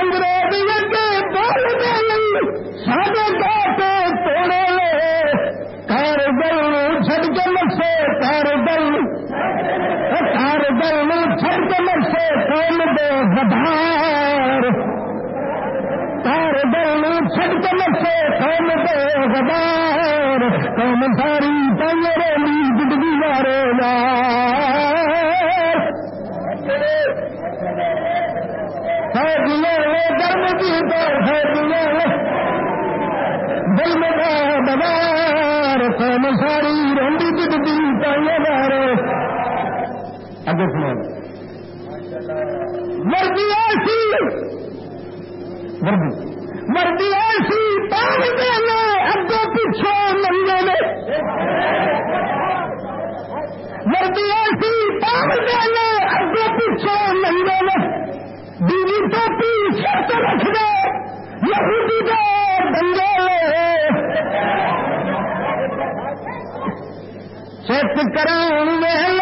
انگریزی اگے بول سارے گا توڑے سارے گاٹے توڑے کار گل چڑ کے مسے کار گل کار گل چڑ کے مسے کون دے بدھار کار گل چڑ کے مسے کون دے بدار کون ساری پنجرے زندگی مارے گا گرم کی دل میں بازار قوم ساری رنڈی دکھتی پہلے بار اگے سنا مرضی ایسی۔ مرضی ایسی پانی دینا اگوں پیچھے منگے میں مرضی ایسی پانی دینا اگوں پیچھے منگے میں بیوی ٹوپی شرط رکھ دے یہودی دے بندے چیک کراؤن ویل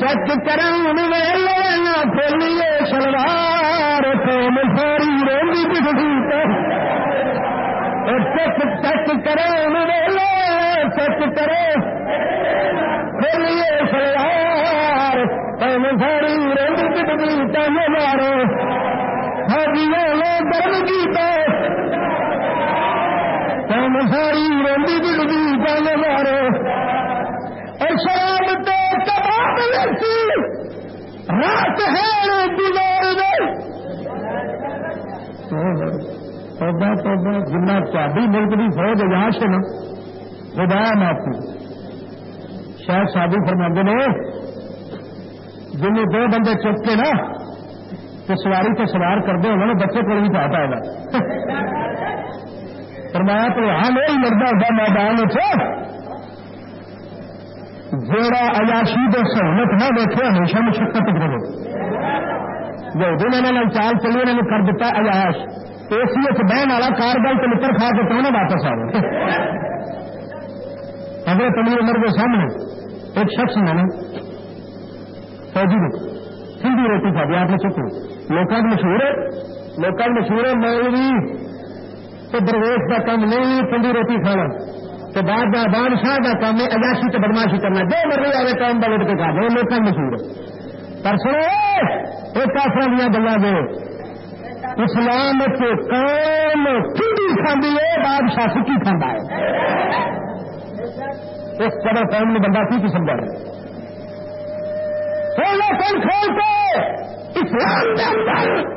چیک کراؤن ویل کھولیے سلوار قوم ساری روی دکھتی چیک چیک کراؤن ویل چیک کرے کھولیے سلوار قوم ساری روی دکھتی تم مارو ہاں گرم کی قوم ساری روی دکھتی تم حالت ہے جنا چابی ملک کی فوج اجاش ہے نا خدا معافی شاید شادی فرما نے، جن دو بندے چپ کے نا، تو سواری تو سوار کر دے، انہوں نے بچے کو بھی پاتا ہوگا فرمایا تو ہاں نہیں لڑتا ہوگا میدان جیڑا ایاشی دے سہولت نہ دیکھے، ہمیشہ مشقت کرو جو دن انہوں چال چلی، انہوں نے کر دیتا ایاش اے سی ایچ بہن والا کار گل تو لکڑ کھا کے تو واپس آ گئے اگر پنیر عمر کے سامنے ایک شخص نے نا فوجی نے سندھی روٹی کھا دیا آپ نے چکو لوگوں مشہور ہے لوگوں مشہور ہے مولوی تو درویش کا کام نہیں ٹھنڈی روٹی کھانا تو بعد کا بادشاہ کا کام ہے اجاشی تو بدماشی کرنا۔ جو مرضی والے کام کا لٹ کے کھا دو لوگ مشہور ہے۔ پر سنو ایک کافر دیا گلا دو اسلام کے کام ٹھنڈی کھانے ہے، بادشاہ سکی کھانا ہے۔ اس طرح قوم نے بندہ کی قسم کا کھول کے؟ اسلام کے اندر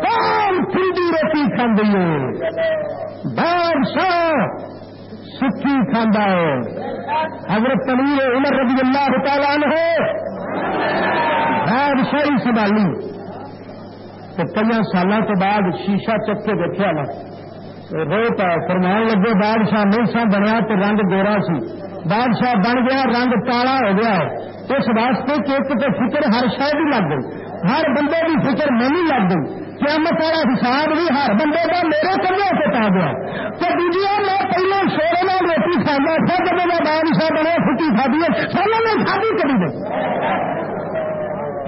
کون ٹھنڈی روٹی کھانے بادشاہ سکی کھانا ہے۔ حضرت تنویر عمر رضی اللہ تعالیٰ ہو بادشاہی سنبھالی۔ تو کئی سالوں کے بعد شیشہ چک کے دیکھا نا رو پا فرمان لگے، بادشاہ نہیں سا بنیا تو رنگ گورا سی۔ بادشاہ بن گیا، رنگ کالا ہو گیا اس واسطے کہ ایک تو فکر ہر شاید ہی لگ گئی۔ ہر بندے کی فکر نہیں لگ گئی۔ قیامت والا حساب بھی ہر بندے کا میرے کمرے سے پا گیا۔ تو دوجیا، میں پہلے سونے میں روٹی کھانا تھا جب میں بادشاہ بنے چھٹی کھادی ہے سونے میں کھادی کری دے۔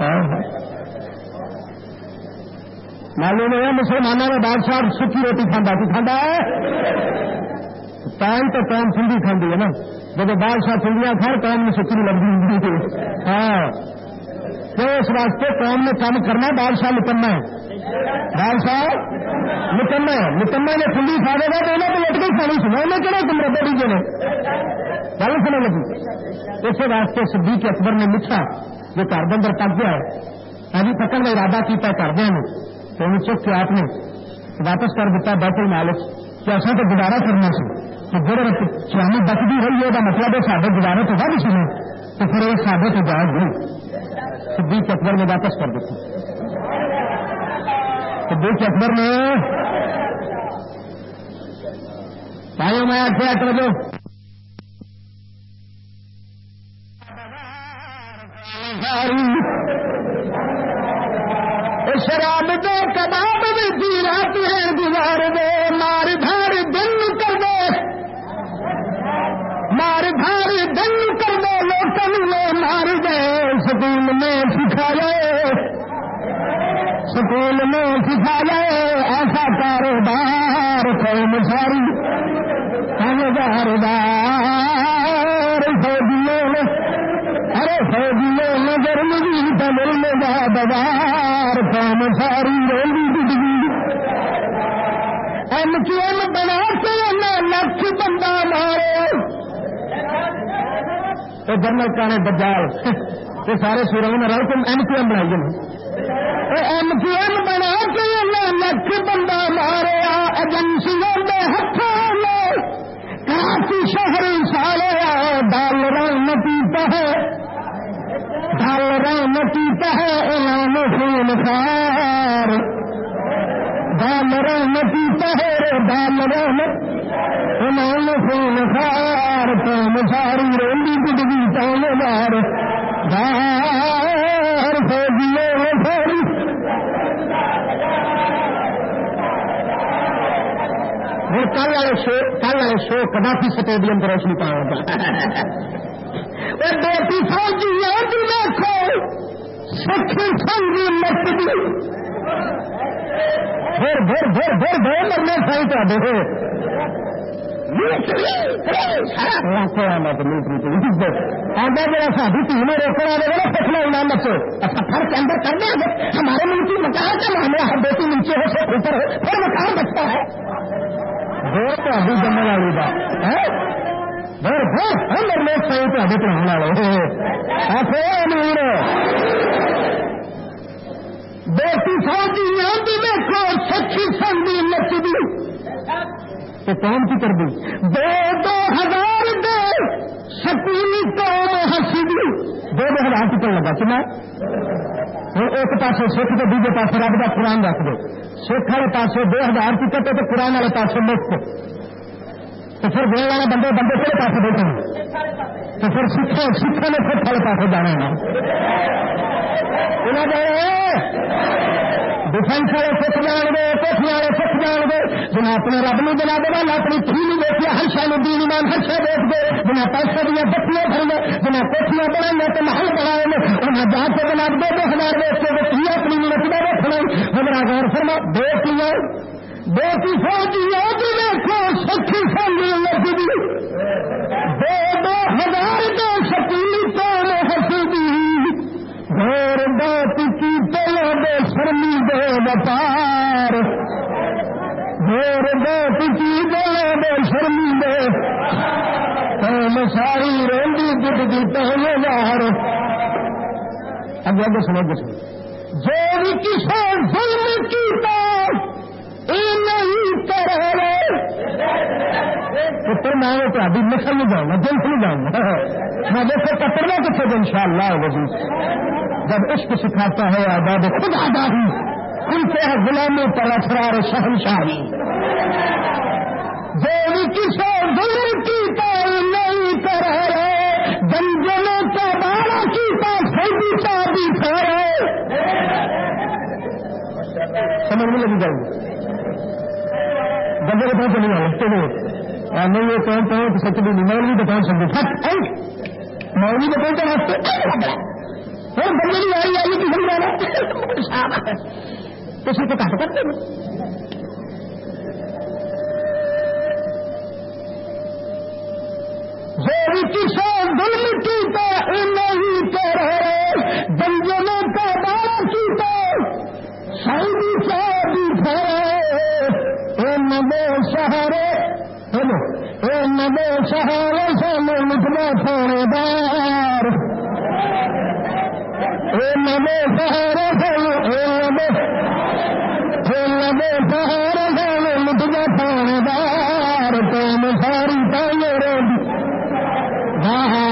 ہاں، ہاں۔ معلوم ہے مسلمانوں نے بادشاہ سکی روٹی کھانا کی کھانا ہے؟ ٹائم تو قوم ٹھنڈی کھانے ہے نا۔ جب بادشاہ ٹھنڈیاں کھا قوم میں سکی لگتی ہوں ہاں۔ تو اس واسطے قوم نے کام کرنا بادشاہ نکلنا ہے۔ بادشاہ نکما نکما نے کھلی کھا دے گا، تو انہیں تو لٹ کے کھانی سنا انہیں کہنا تم ربے دیجیے نے گل سنے لگی۔ اس واسطے صدیق اکبر نے مٹھا جو گھر بندر پک گیا ہے۔ ابھی پکڑ کا ارادہ کیا کردیا نے تو انہیں چک کے آپ نے واپس کر دیتا بیت المالک کہ اصل تو گزارا کرنا سی۔ تو جب چانی بچتی رہی ہے مطلب ہے سارے گزارے تو ود سنے تو پھر یہ سارے تو جائز نہیں صدیق اکبر نے واپس کر دیتی صدیق اکبر نے بھائیوں میں کیا کر دو شراب دے کباب بھی جی رات ہے گزار دے، مار دھار دن کر دے۔ مار دھار دن کر دے، لوٹن میں مار دے۔ سکول میں سکھایا سکول میں سکھا جائے ایسا کاروبار قوم ساری کاروبار دار فوجیوں ارے فوجیوں میں گرم بھی میں بازار قوم ساری رولی ڈگی ایم کی ایم بنا کے لکھ بندہ مارے۔ تو جنرل کانے بجال، یہ سارے سوروں میں رہو تم ایم کی ایم بنائی ایم کی ایم بنا کے لکھ بندہ مارے۔ ایجنسیوں کے ہاتھوں میں کراچی شہر سارے ڈال رنگ ہے ڈال رنگ پیتا ہے انعام خون خار۔ ڈال رنگ پیتا ہے ڈال رنگ انعام خون خار کام ساری رولی گڈگی پاؤں مار۔ دار فوجیوں ہوں کل والے شو کل والے شو کدافی سٹیڈیم پر روشنی پاؤں گا پا بیٹی فوجی دیکھو سکھ سنگی مٹی بھر بھر مرنے سائی ساری روکنا گا انعام بچے اچھا کے اندر کر دیں ہمارے ملک کی مکان کا معاملہ ہر بیٹی نیچے ہو سے اوپر ہو، پھر مکان بچتا ہے۔ ابھی جمع والی بات لوگ صحیح تو پڑھانے والے بیٹی دیکھو سچی کی کر دی دو دو ہزار دے سکولی قوم ہسی دو دو ہزار ٹکٹ لگا چنا ایک پاس سکھ کے دوجے پاس رب کا قرآن رکھ دو سکھ والے پاس دو ہزار ٹکٹ تو قرآن والے پاس مفت۔ تو پھر دو والے بندے بندے کہڑے پاس بیٹھے تو پھر سکھا سکھا نے سکھ والے پاس جانا ہے ڈیفینس والے سکھ جان گے کوٹھی والے سکھ جان گے جنا اپنے رب نو بنا دے والا اپنی تھی نو دیکھا ہر شہ دین ایمان ہر شہ دیکھ دے۔ جنا پیسے دیا بتیاں کھڑ گے جنا کوٹیاں بنائی تو محل بنائے نے انہیں جا کے بنا دو دو ہزار دیکھ کے تھی اپنی نچنا دیکھنا ہمارا غور فرما، دو کیا دو کی فوجی دیکھو سکھی سنگی لگی دو دو ہزار دو سکیلی تو ہسی گھر بات کی پہلے دے شرمی دے وپار گھر بات کی پہلے دے شرمی دے قوم ساری روندی گٹ دی پہلے یار اب اگے سنو گے جو بھی کسی ظلم کیتا نہیں پتر میں تاری نسل نہیں جاؤں گا دل سے نہیں جاؤں گا میں دیکھو پکڑنا کتنے ان شاء اللہ وزیر جب عشق سکھاتا ہے آباد خود آبادی ان سے ہے غلاموں پر اسرار شہنشاہی جو کسی ظلم کی پال نہیں کر رہے جنگلوں کا بارہ کی پاس سیدی چابی پھیرے سمجھ میں لگی جائے گی۔ بندے کے پاس نہیں چلو میں۔ یہ کون کہ سچ بھی نہیں مولوی بتا سکتے مولوی بتاؤں تو واسطے اور بندے کی آئی آئی کسی جانا کسی کو کٹ کرتے جو کسی ظلم کی تو نہیں کر رہے بنجنوں سعودی چاہیے پھیرے اے نمو سہارے بولو اے نمو سہارے سامنے نکلا تھوڑے بار نمو سہارا سانو نمو سہارا سانو لٹنا پانے دار۔ تم ساری پہلے روڈ واہ